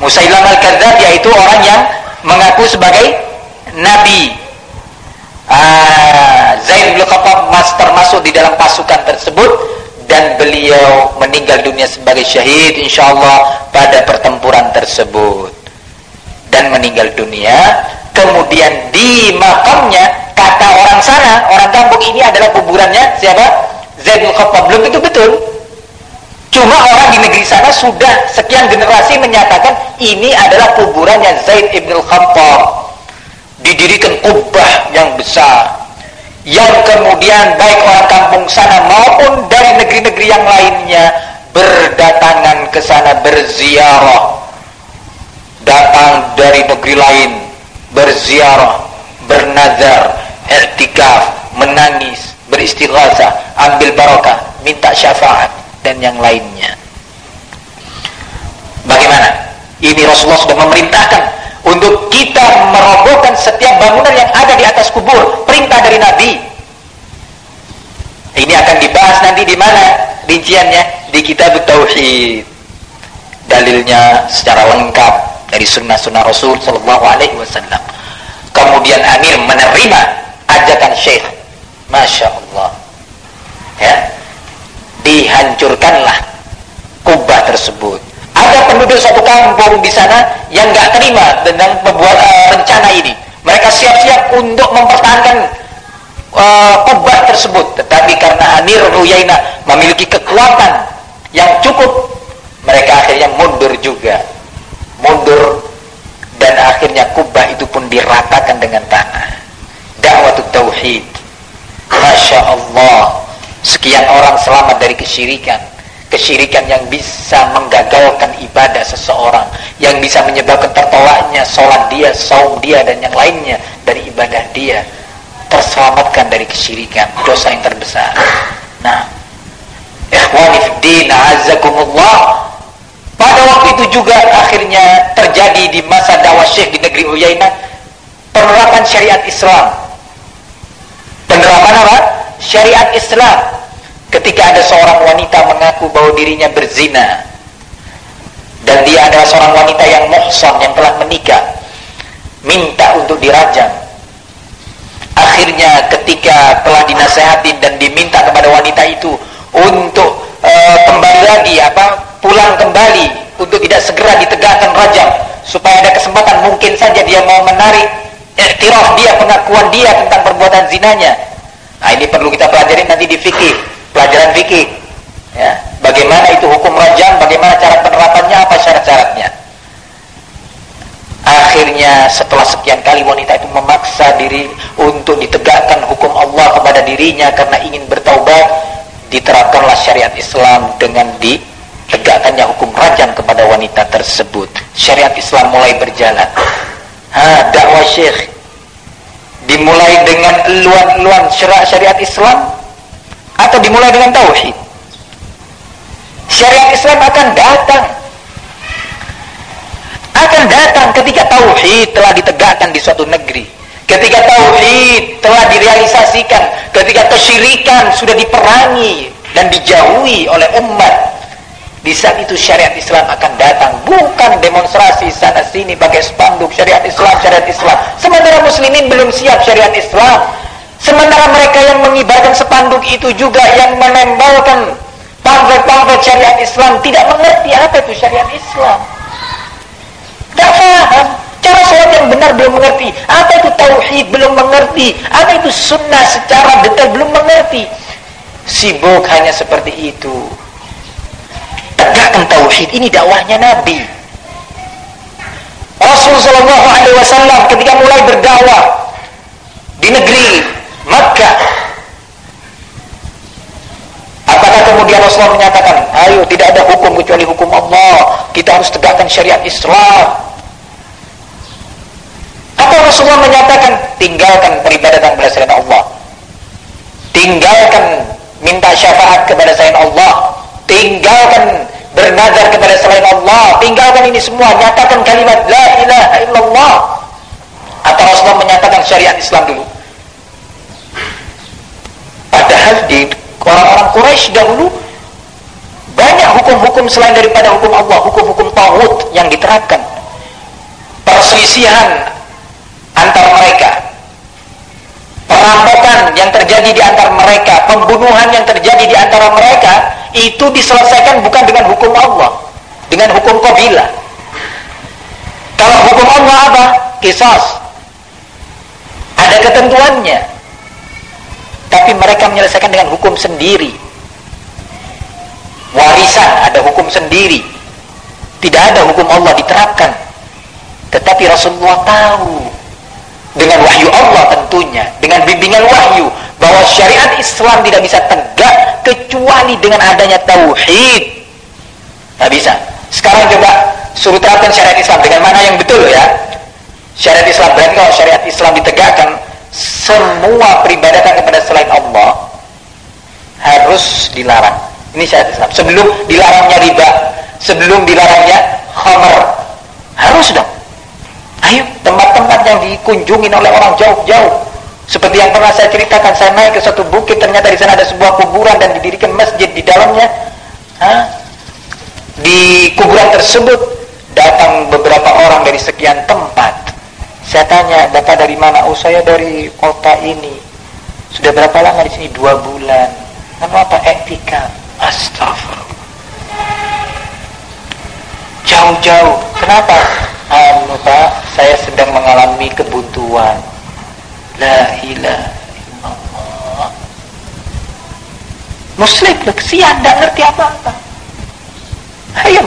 Musailamah al-Kadzdzab yaitu orang yang mengaku sebagai nabi. Ah, Zaid bin Khattab mas termasuk di dalam pasukan tersebut dan beliau meninggal dunia sebagai syahid insyaallah pada pertempuran tersebut dan meninggal dunia kemudian di makamnya kata orang sana, orang kampung ini adalah kuburannya siapa? Zaidul Khattab. Belum itu betul. Cuma orang di negeri sana sudah sekian generasi menyatakan ini adalah kuburannya Zaid ibn Khattab. Didirikan kubah yang besar. Yang kemudian baik orang kampung sana maupun dari negeri-negeri yang lainnya berdatangan ke sana berziarah. Datang dari negeri lain berziarah, bernazar, i'tikaf, menangis, beristighatsah, ambil barokah, minta syafaat dan yang lainnya. Bagaimana? Ini Rasulullah sudah memerintahkan untuk kita merobohkan setiap bangunan yang ada di atas kubur, perintah dari Nabi. Ini akan dibahas nanti di mana rinciannya di kitab Tauhid. Dalilnya secara lengkap dari sunnah-sunnah Rasul Sallallahu Alaihi Wasallam. Kemudian Amir menerima ajakan syekh. Masya Allah ya. Dihancurkanlah kubah tersebut. Ada penduduk satu kampung di sana yang nggak terima dengan membuat uh, rencana ini. Mereka siap-siap untuk mempertahankan uh, kubah tersebut. Tetapi karena Amir Ruyaina memiliki kekuatan yang cukup mereka akhirnya mundur juga mundur dan akhirnya kubah itu pun diratakan dengan tanah. Dakwah tauhid. Masya Allah. Sekian orang selamat dari kesyirikan. Kesyirikan yang bisa menggagalkan ibadah seseorang. Yang bisa menyebabkan tertolaknya sholat dia, saum dia dan yang lainnya dari ibadah dia. Terselamatkan dari kesyirikan. Dosa yang terbesar. Nah. Ikhwani fiddin azakumullah pada waktu itu juga akhirnya terjadi di masa dakwah syekh di negeri Uyainah penerapan syariat Islam. Penerapan apa? Syariat Islam. Ketika ada seorang wanita mengaku bahwa dirinya berzina dan dia adalah seorang wanita yang muhsan yang telah menikah, minta untuk dirajam. Akhirnya ketika telah dinasehatin dan diminta kepada wanita itu untuk e, kembali lagi apa pulang kembali untuk tidak segera ditegakkan rajam supaya ada kesempatan mungkin saja dia mau menarik iktiraf dia pengakuan dia tentang perbuatan zinanya. Nah ini perlu kita pelajari nanti di fikih pelajaran fikih. Ya bagaimana itu hukum rajam bagaimana cara penerapannya apa syarat-syaratnya. Akhirnya setelah sekian kali wanita itu memaksa diri untuk ditegakkan hukum Allah kepada dirinya karena ingin bertaubat diterapkanlah syariat Islam dengan ditegakkannya hukum rajam kepada wanita tersebut. Syariat Islam mulai berjalan. Ha, dakwah syekh. Dimulai dengan eluan-eluan syariat Islam atau dimulai dengan tauhid? Syariat Islam akan datang. Akan datang ketika tauhid telah ditegakkan di suatu negeri. Ketika tauhid telah direalisasikan. Ketika kesyirikan sudah diperangi dan dijauhi oleh umat di saat itu syariat Islam akan datang. Bukan demonstrasi sana sini pakai spanduk syariat Islam syariat Islam. Sementara muslimin belum siap syariat Islam. Sementara mereka yang mengibarkan spanduk itu juga yang menembelkan pamflet-pamflet syariat Islam tidak mengerti apa itu syariat Islam. Tidak paham cara sholat yang benar belum mengerti. Apa itu tauhid belum mengerti. Apa itu sunnah secara detail belum mengerti. Sibuk hanya seperti itu tegakkan tauhid. Ini dakwahnya Nabi. Rasul Shallallahu Alaihi Wasallam ketika mulai berdakwah di negeri Makkah apakah kemudian Rasulullah menyatakan ayo tidak ada hukum kecuali hukum Allah. Kita harus tegakkan syariat Islam. Atau Rasulullah menyatakan tinggalkan peribadatan selain Allah. Tinggalkan minta syafaat kepada selain Allah tinggalkan bernazar kepada selain Allah. Tinggalkan ini semua. Nyatakan kalimat la ilaha illallah. Atau Rasulullah menyatakan syariat Islam dulu. Padahal di orang-orang Quraisy dahulu banyak hukum-hukum selain daripada hukum Allah. Hukum-hukum tauhid yang diterapkan. Perselisihan antar mereka. Perampokan yang terjadi di antara mereka, pembunuhan yang terjadi di antara mereka, itu diselesaikan bukan dengan hukum Allah, dengan hukum kabilah. Kalau hukum Allah apa? Kisos. Ada ketentuannya. Tapi mereka menyelesaikan dengan hukum sendiri. Warisan ada hukum sendiri. Tidak ada hukum Allah diterapkan. Tetapi Rasulullah tahu dengan wahyu Allah tentunya dengan bimbingan wahyu bahwa syariat Islam tidak bisa tegak kecuali dengan adanya tauhid. Tak bisa. Sekarang coba suruh terapkan syariat Islam dengan mana yang betul ya? Syariat Islam berarti kalau syariat Islam ditegakkan semua peribadatan kepada selain Allah harus dilarang. Ini syariat Islam. Sebelum dilarangnya riba sebelum dilarangnya khamar harus dong. Ayo, tempat-tempat yang dikunjungi oleh orang jauh-jauh. Seperti yang pernah saya ceritakan, saya naik ke satu bukit, ternyata di sana ada sebuah kuburan dan didirikan masjid di dalamnya. Hah? Di kuburan tersebut datang beberapa orang dari sekian tempat. Saya tanya, Bapak dari mana? Oh, saya dari kota ini. Sudah berapa lama di sini? Dua bulan. Kenapa etika? Astagfirullah. Jauh-jauh. Kenapa? anu Pak saya sedang mengalami kebuntuan la ilaha illallah muslim kesian tidak ngerti apa-apa ayo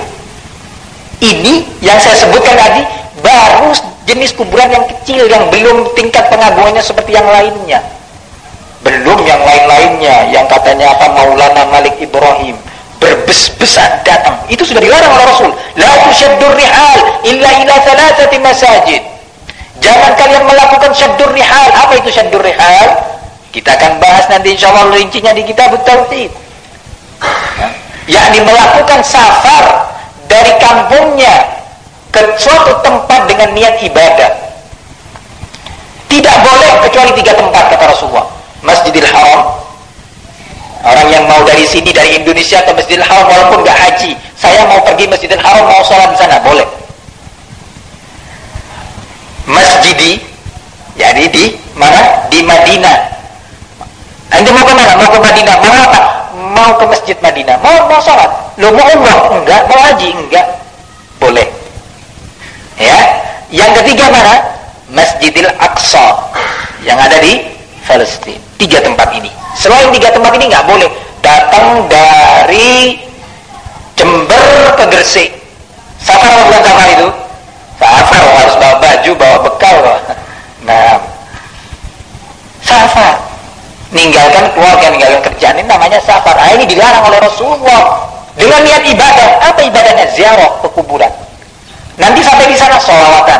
ini yang saya sebutkan tadi baru jenis kuburan yang kecil yang belum tingkat pengagungannya seperti yang lainnya belum yang lain-lainnya yang katanya apa Maulana Malik Ibrahim berbes-besan datang. Itu sudah dilarang oleh Rasul. La tusyaddur rihal illa ila thalathati masajid. Jangan kalian melakukan syaddur rihal. Apa itu syaddur rihal? Kita akan bahas nanti insyaallah rincinya di kitab tauhid. Yakni melakukan safar dari kampungnya ke suatu tempat dengan niat ibadah. Tidak boleh kecuali tiga tempat kata Rasulullah. Masjidil Haram. Orang yang mau dari sini dari Indonesia ke Masjidil Haram walaupun gak haji, saya mau pergi Masjidil Haram mau sholat di sana boleh. Masjidi, jadi di mana? Di Madinah. Anda mau ke mana? Mau ke Madinah. Mau apa? Mau ke Masjid Madinah. Mau mau sholat. Lo mau umrah? Enggak. Mau haji? Enggak. Boleh. Ya. Yang ketiga mana? Masjidil Aqsa yang ada di Palestina. Tiga tempat ini. Selain tiga tempat ini nggak boleh datang dari Jember ke Gresik. Safar atau bukan safar itu? Baju, bawa bekal. Nah, safar. Ninggalkan keluarga, ninggalkan kerjaan ini namanya safar. Ah, ini dilarang oleh Rasulullah. Dengan niat ibadah. Apa ibadahnya? Ziarah ke kuburan. Nanti sampai di sana sholawatan.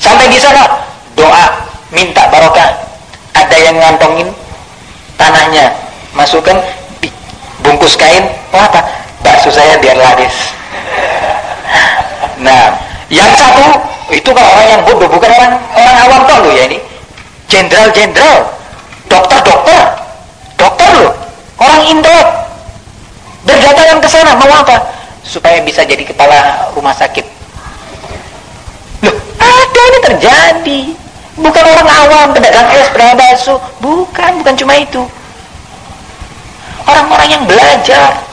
Sampai di sana doa, minta barokah. Ada yang ngantongin tanahnya, masukkan bungkus kain, apa? Bakso saya biar laris. Nah, yang satu itu kan orang yang bodoh, bukan orang orang awam toh lo ya ini. Jenderal-jenderal, dokter-dokter, dokter lo, orang intelek berdatangan ke sana mau apa? Supaya bisa jadi kepala rumah sakit ada ini terjadi. Bukan orang awam, pedagang es, pedagang bakso. Bukan, bukan cuma itu. Orang-orang yang belajar.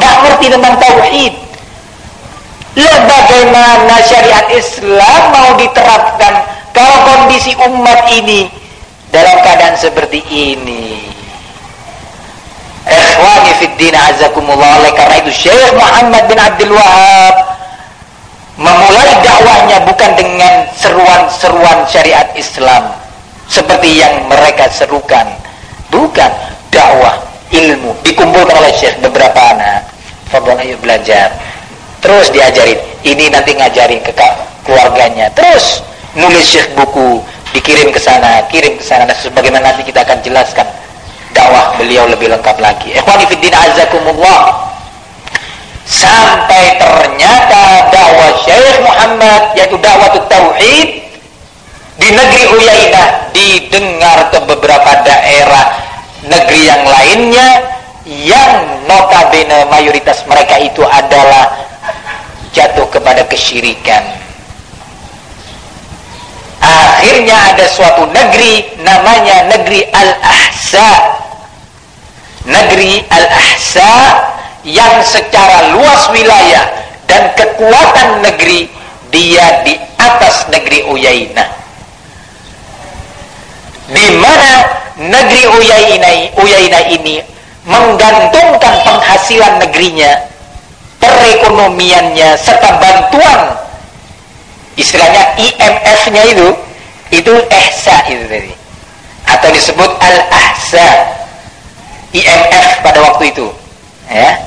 Nggak ngerti tentang tauhid. Lihat bagaimana syariat Islam mau diterapkan kalau kondisi umat ini dalam keadaan seperti ini. Ikhwani fid din azakumullah. Oleh karena itu Syekh Muhammad bin Abdul Wahab memulai dakwahnya bukan dengan seruan-seruan syariat Islam seperti yang mereka serukan. Bukan dakwah ilmu dikumpulkan oleh syekh beberapa anak. Fadol ayo belajar terus diajarin. Ini nanti ngajarin ke keluarganya. Terus nulis syekh buku dikirim ke sana kirim ke sana. Nah, sebagaimana nanti kita akan jelaskan dakwah beliau lebih lengkap lagi. Ikhwani azakumullah. Sampai ternyata dakwah Syekh Muhammad yaitu dakwah tauhid di negeri Uyainah didengar ke beberapa daerah negeri yang lainnya yang notabene mayoritas mereka itu adalah jatuh kepada kesyirikan. Akhirnya ada suatu negeri namanya negeri Al-Ahsa negeri Al-Ahsa yang secara luas wilayah dan kekuatan negeri dia di atas negeri Uyainah. Di mana negeri Uyainah, Uyainah ini menggantungkan penghasilan negerinya perekonomiannya serta bantuan istilahnya IMF-nya itu itu ehsa itu tadi. Atau disebut al-ahsa IMF pada waktu itu ya.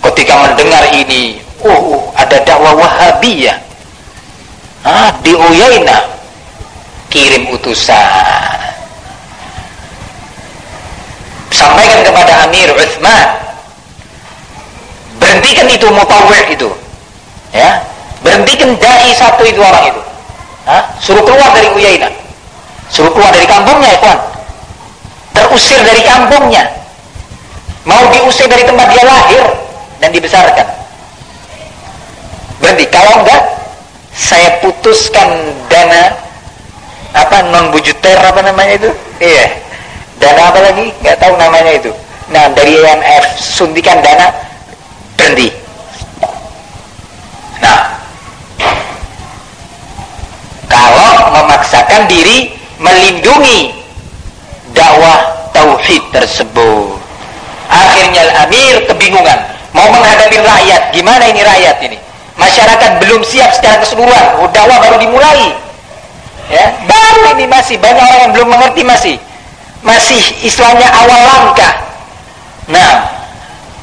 Ketika mendengar ini oh, uh, ada dakwah wahabiyah. Ah, di Uyaina kirim utusan. Sampaikan kepada Amir Uthman berhentikan itu mutawir itu. Ya? Berhentikan dai satu itu orang itu. Ha? suruh keluar dari Uyaina suruh keluar dari kampungnya ya terusir dari kampungnya. Mau diusir dari tempat dia lahir dan dibesarkan. Berhenti. Kalau enggak saya putuskan dana apa non bujuter apa namanya itu? Iya. Dana apa lagi? Nggak tahu namanya itu. Nah dari IMF suntikan dana berhenti. Nah. Kalau memaksakan diri melindungi dakwah tauhid tersebut. Akhirnya Amir kebingungan. Mau menghadapi rakyat. Gimana ini rakyat ini? Masyarakat belum siap secara keseluruhan. Dakwah baru dimulai. Ya baru ini masih. Banyak orang yang belum mengerti masih. Masih istilahnya awal langkah. Nah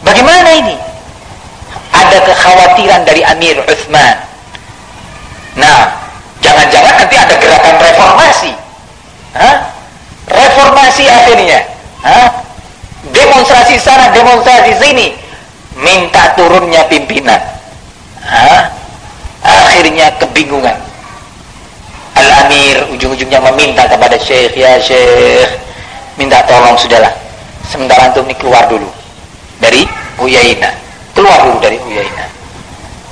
bagaimana ini ada kekhawatiran dari Amir Uthman nah jangan-jangan nanti ada gerakan reformasi Hah? reformasi akhirnya Hah? demonstrasi sana demonstrasi sini minta turunnya pimpinan Hah? akhirnya kebingungan Al-Amir ujung-ujungnya meminta kepada Syekh, ya Syekh, minta tolong sudahlah. Sementara antum ini keluar dulu dari Uyaina. Keluar dulu dari Uyaina.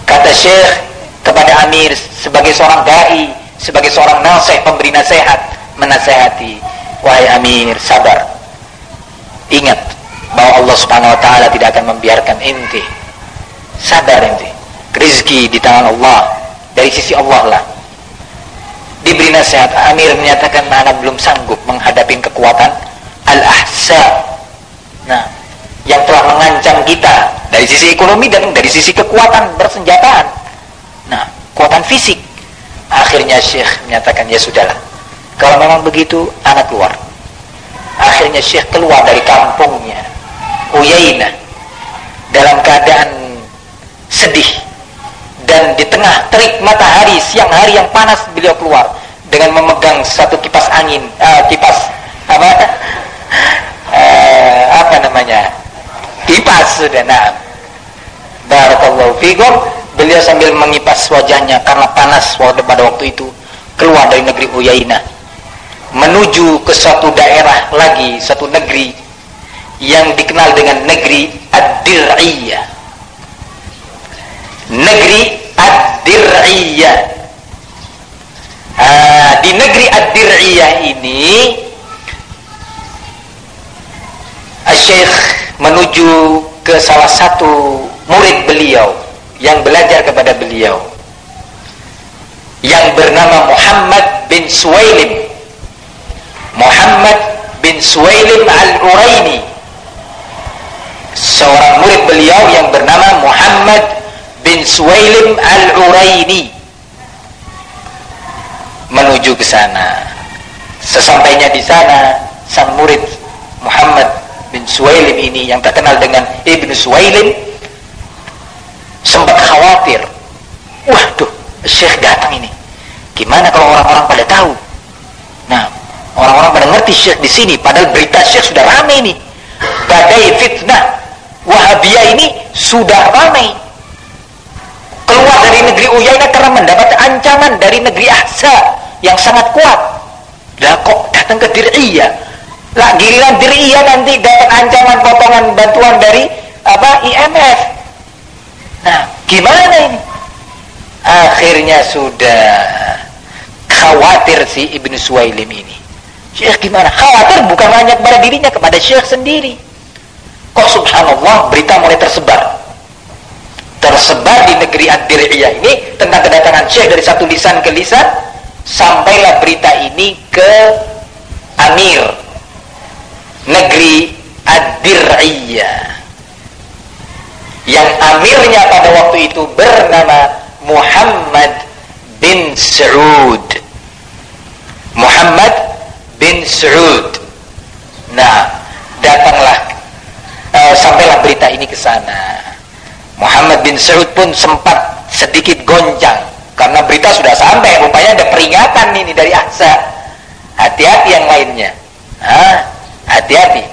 Kata Syekh kepada Amir sebagai seorang dai, sebagai seorang nasih, pemberi nasihat, menasehati, wahai Amir, sabar. Ingat bahwa Allah Subhanahu wa taala tidak akan membiarkan inti. Sabar inti. Rizki di tangan Allah, dari sisi Allah lah diberi nasihat Amir menyatakan mana belum sanggup menghadapi kekuatan Al-Ahsa nah yang telah mengancam kita dari sisi ekonomi dan dari sisi kekuatan bersenjataan. Nah kekuatan fisik. Akhirnya Syekh menyatakan ya sudahlah. Kalau memang begitu anak keluar. Akhirnya Syekh keluar dari kampungnya Uyainah. Dalam keadaan sedih dan di tengah terik matahari siang hari yang panas beliau keluar dengan memegang satu kipas angin uh, kipas apa? Uh, apa namanya? Kipas sudah nah barakallahu fikum. Beliau sambil mengipas wajahnya karena panas pada waktu itu keluar dari negeri Uyainah menuju ke suatu daerah lagi satu negeri yang dikenal dengan negeri Ad-Dir'iyah. Negeri Ad-Dir'iyah. Ah, di negeri Ad-Dir'iyah ini Syekh menuju ke salah satu murid beliau yang belajar kepada beliau yang bernama Muhammad bin Suwailim. Muhammad bin Suwailim Al-Uraini. Seorang murid beliau yang bernama Muhammad bin Suwailim Al-Uraini. Menuju ke sana. Sesampainya di sana, sang murid Muhammad bin Suwailim ini yang terkenal dengan Ibn Suwailim sempat khawatir. Waduh, Syekh datang ini. Gimana kalau orang-orang pada tahu? Nah, orang-orang pada ngerti Syekh di sini, padahal berita Syekh sudah ramai ini. Badai fitnah Wahabiyah ini sudah ramai keluar dari negeri Uyainah karena mendapat ancaman dari negeri Ahsa yang sangat kuat. Lah kok datang ke Dir'iyah? Lah giliran Dir'iyah nanti dapat ancaman potongan bantuan dari apa IMF. Nah, gimana ini? Akhirnya sudah khawatir si Ibnu Suwailim ini. Syekh gimana? Khawatir bukan hanya kepada dirinya, kepada Syekh sendiri. Kok subhanallah berita mulai tersebar tersebar di negeri Ad-Dir'iyah ini tentang kedatangan Syekh dari satu lisan ke lisan sampailah berita ini ke Amir negeri Ad-Dir'iyah yang amirnya pada waktu itu bernama Muhammad bin Saud. Muhammad bin Saud. Nah datanglah uh, sampailah berita ini ke sana. Muhammad bin Saud pun sempat sedikit goncang karena berita sudah sampai. Rupanya ada peringatan ini dari Aksa hati-hati yang lainnya. Hati-hati.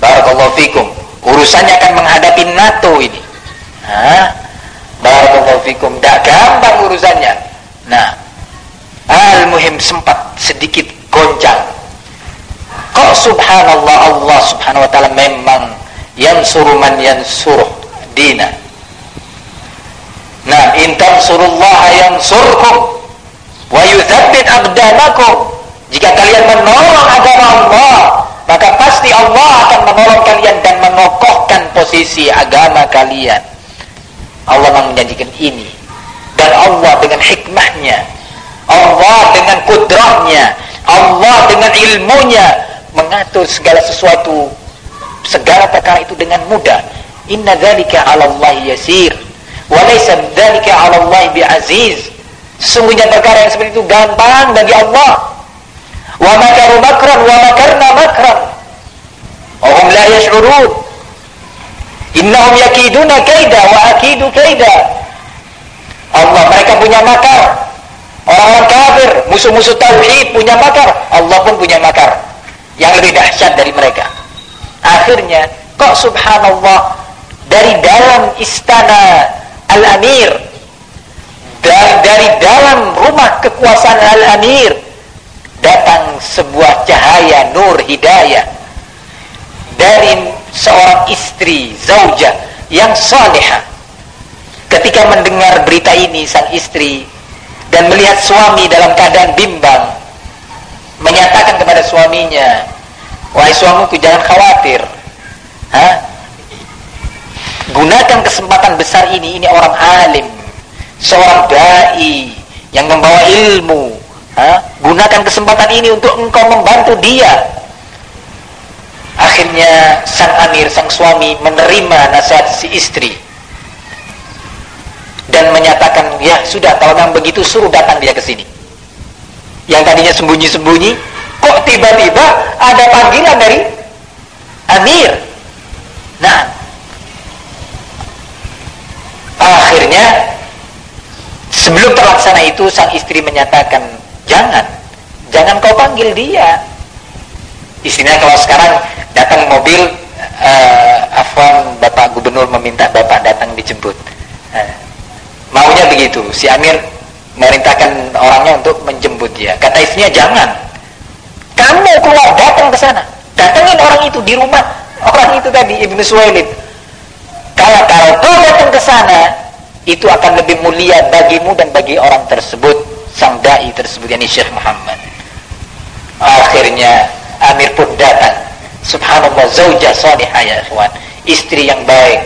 Barakallahu fikum urusannya akan menghadapi NATO ini. Barakallahu fikum. Tidak gampang urusannya. Nah Al-Muhim sempat sedikit goncang. Kok subhanallah Allah subhanahu wa ta'ala memang yang suruh man yang suruh dina? Nah intan surullah yang surkum wa yuthabbit aqdamakum. Jika kalian menolong agama Allah maka pasti Allah akan menolong kalian dan mengokohkan posisi agama kalian. Allah menjanjikan ini. Dan Allah dengan hikmahnya. Allah dengan kudrahnya. Allah dengan ilmunya. Mengatur segala sesuatu segala perkara itu dengan mudah. Inna dzalika 'ala Allah yasir. Wa laysa dzalika 'ala Allah bi'aziz. Sungguhnya perkara yang seperti itu gampang bagi Allah. Wa makaru makran wa makarna makran. Wa hum la yash'urun. Innahum yakiduna kaida wa akidu kaida. Allah mereka punya makar. Orang-orang kafir, musuh-musuh tauhid punya makar, Allah pun punya makar yang lebih dahsyat dari mereka. Akhirnya, kok subhanallah dari dalam istana Al-Amir dan dari dalam rumah kekuasaan Al-Amir datang sebuah cahaya nur hidayah dari seorang istri zauja yang salihah. Ketika mendengar berita ini sang istri dan melihat suami dalam keadaan bimbang menyatakan kepada suaminya wahai suamiku jangan khawatir. Hah? gunakan kesempatan besar ini ini orang alim seorang dai yang membawa ilmu ha? gunakan kesempatan ini untuk engkau membantu dia. Akhirnya sang amir sang suami menerima nasihat si istri. Dan menyatakan ya sudah kalau memang begitu suruh datang dia ke sini. Yang tadinya sembunyi-sembunyi kok tiba-tiba ada panggilan dari amir? Nah akhirnya Sebelum terlaksana itu sang istri menyatakan, jangan, jangan kau panggil dia. Istrinya kalau sekarang datang mobil, uh, Afwan Bapak Gubernur meminta Bapak datang dijemput. Uh, maunya begitu, si Amir merintahkan orangnya untuk menjemput dia. Kata istrinya jangan, kamu keluar datang ke sana, datangin orang itu di rumah orang itu tadi Ibnu Suwailid. Kalau kau datang ke sana, itu akan lebih mulia bagimu dan bagi orang tersebut sang dai tersebut yakni Syekh Muhammad. Akhirnya Amir pun datang. Subhanallah zauja salihah ya ikhwan. Istri yang baik.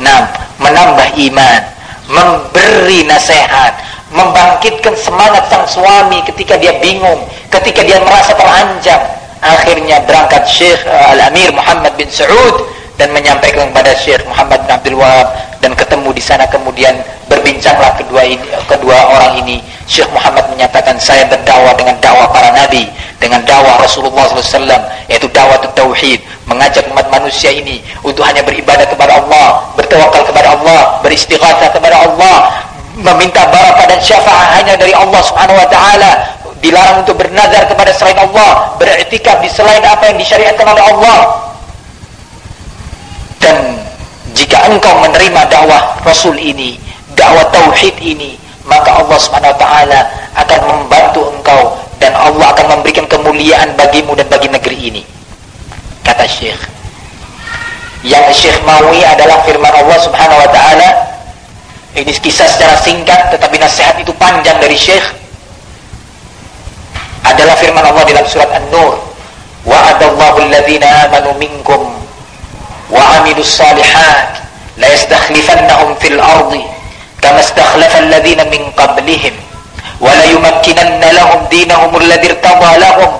Nah menambah iman memberi nasihat membangkitkan semangat sang suami ketika dia bingung ketika dia merasa terancam. Akhirnya berangkat Syekh uh, Al-Amir Muhammad bin Saud dan menyampaikan kepada Syekh Muhammad bin Abdul Wahab dan ketemu di sana kemudian berbincanglah kedua ini, kedua orang ini. Syekh Muhammad menyatakan saya berdakwah dengan dakwah para nabi dengan dakwah Rasulullah SAW yaitu dakwah tauhid mengajak umat manusia ini untuk hanya beribadah kepada Allah bertawakal kepada Allah beristighatsah kepada Allah meminta barakah dan syafaat hanya dari Allah Subhanahu wa taala dilarang untuk bernazar kepada selain Allah beriktikaf di selain apa yang disyariatkan oleh Allah. Dan jika engkau menerima dakwah Rasul ini, dakwah tauhid ini, maka Allah Subhanahu wa taala akan membantu engkau dan Allah akan memberikan kemuliaan bagimu dan bagi negeri ini. Kata Syekh. Yang Syekh maui adalah firman Allah Subhanahu wa taala. Ini kisah secara singkat tetapi nasihat itu panjang dari Syekh. Adalah firman Allah dalam surat An-Nur. Wa'adallahu alladhina amanu minkum وعملوا الصالحات ليستخلفنهم في الأرض كما استخلف الذين من قبلهم. وليمكنن لهم دينهم الذي ارتضى لهم.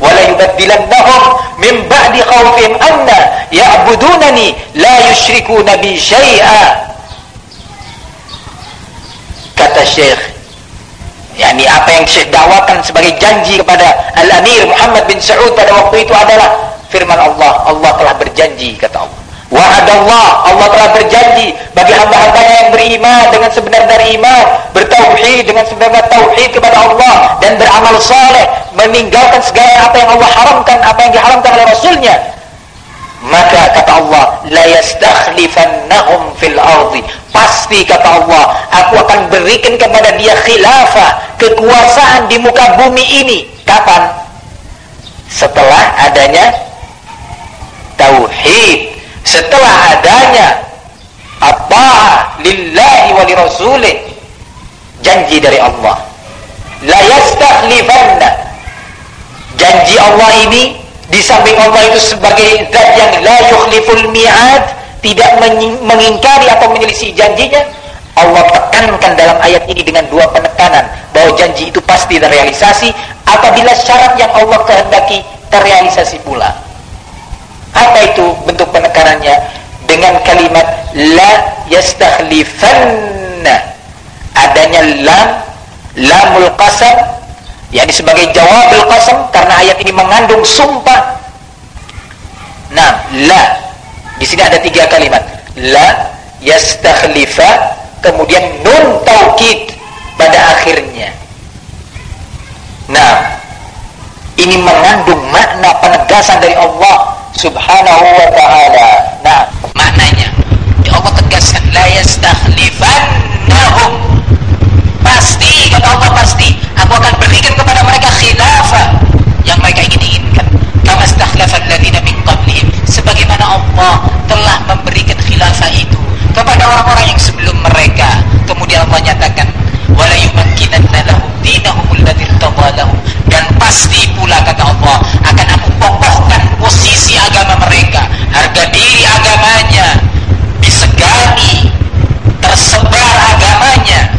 وليبدلنهم من بعد خوفهم. أن يعبدونني لا يشركون بي شيئا. Kata Syekh yakni apa yang Syekh dakwakan sebagai janji kepada Al-Amir Muhammad bin Saud pada waktu itu adalah firman Allah Allah telah berjanji kata Allah. Wa'adallah Allah telah berjanji bagi hamba-hambanya yang beriman dengan sebenar dari iman bertauhid dengan sebenar tauhid kepada Allah dan beramal saleh meninggalkan segala apa yang Allah haramkan apa yang diharamkan oleh Rasulnya. Maka kata Allah la yastakhlifannahum fil ardi. Pasti kata Allah aku akan berikan kepada dia khilafah kekuasaan di muka bumi ini. Kapan? Setelah adanya tauhid. Setelah adanya apa lillahi wa rasulih janji dari Allah. La yastakhlifanna. Janji Allah ini di samping Allah itu sebagai zat yang la yukhliful mi'ad tidak mengingkari atau menyelisih janjinya Allah tekankan dalam ayat ini dengan dua penekanan bahwa janji itu pasti terrealisasi apabila syarat yang Allah kehendaki terrealisasi pula apa itu bentuk penekanannya? Dengan kalimat la yastakhlifanna. Adanya lam, lamul qasam, yakni sebagai jawabul qasam karena ayat ini mengandung sumpah. Nah, la. Di sini ada tiga kalimat. La yastakhlifa, kemudian nun taukid pada akhirnya. Nah, ini mengandung makna penegasan dari Allah subhanahu wa ta'ala. Nah maknanya ya Allah tegaskan la yastakhlifannahum pasti kata Allah pasti aku akan berikan kepada mereka khilafah yang mereka ingin inginkan kama khilafah ladina min qablihim. Sebagaimana Allah telah memberikan khilafah itu kepada orang-orang yang sebelum mereka. Kemudian Allah nyatakan wala yumakkinanna lahum dinahum alladhi irtadalahum dan pasti pula kata Allah akan aku pompa posisi agama mereka, harga diri agamanya, disegani, tersebar agamanya.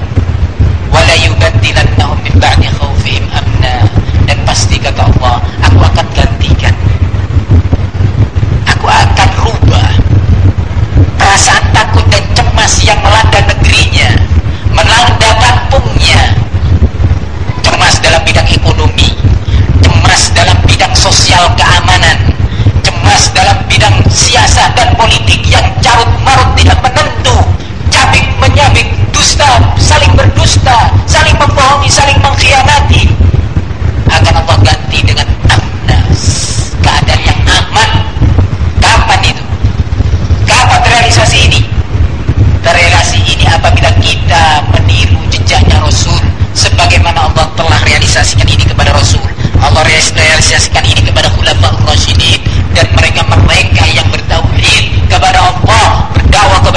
Dan pasti kata Allah, aku akan gantikan. Aku akan rubah perasaan takut dan cemas yang melanda negerinya, melanda kampungnya. Cemas dalam bidang ekonomi, cemas dalam bidang sosial keamanan, dalam bidang siasat dan politik yang carut marut tidak menentu. Cabik menyabik dusta saling berdusta saling membohongi saling mengkhianati. Akan Allah ganti dengan amnas. Keadaan yang aman. Kapan itu? Kapan realisasi ini? Terrealisasi ini apabila kita meniru jejaknya Rasul sebagaimana Allah telah realisasikan ini kepada Rasul. Allah realisasikan ini kepada ulama Rasidin dan mereka mereka yang bertauhid kepada Allah berdakwah kepada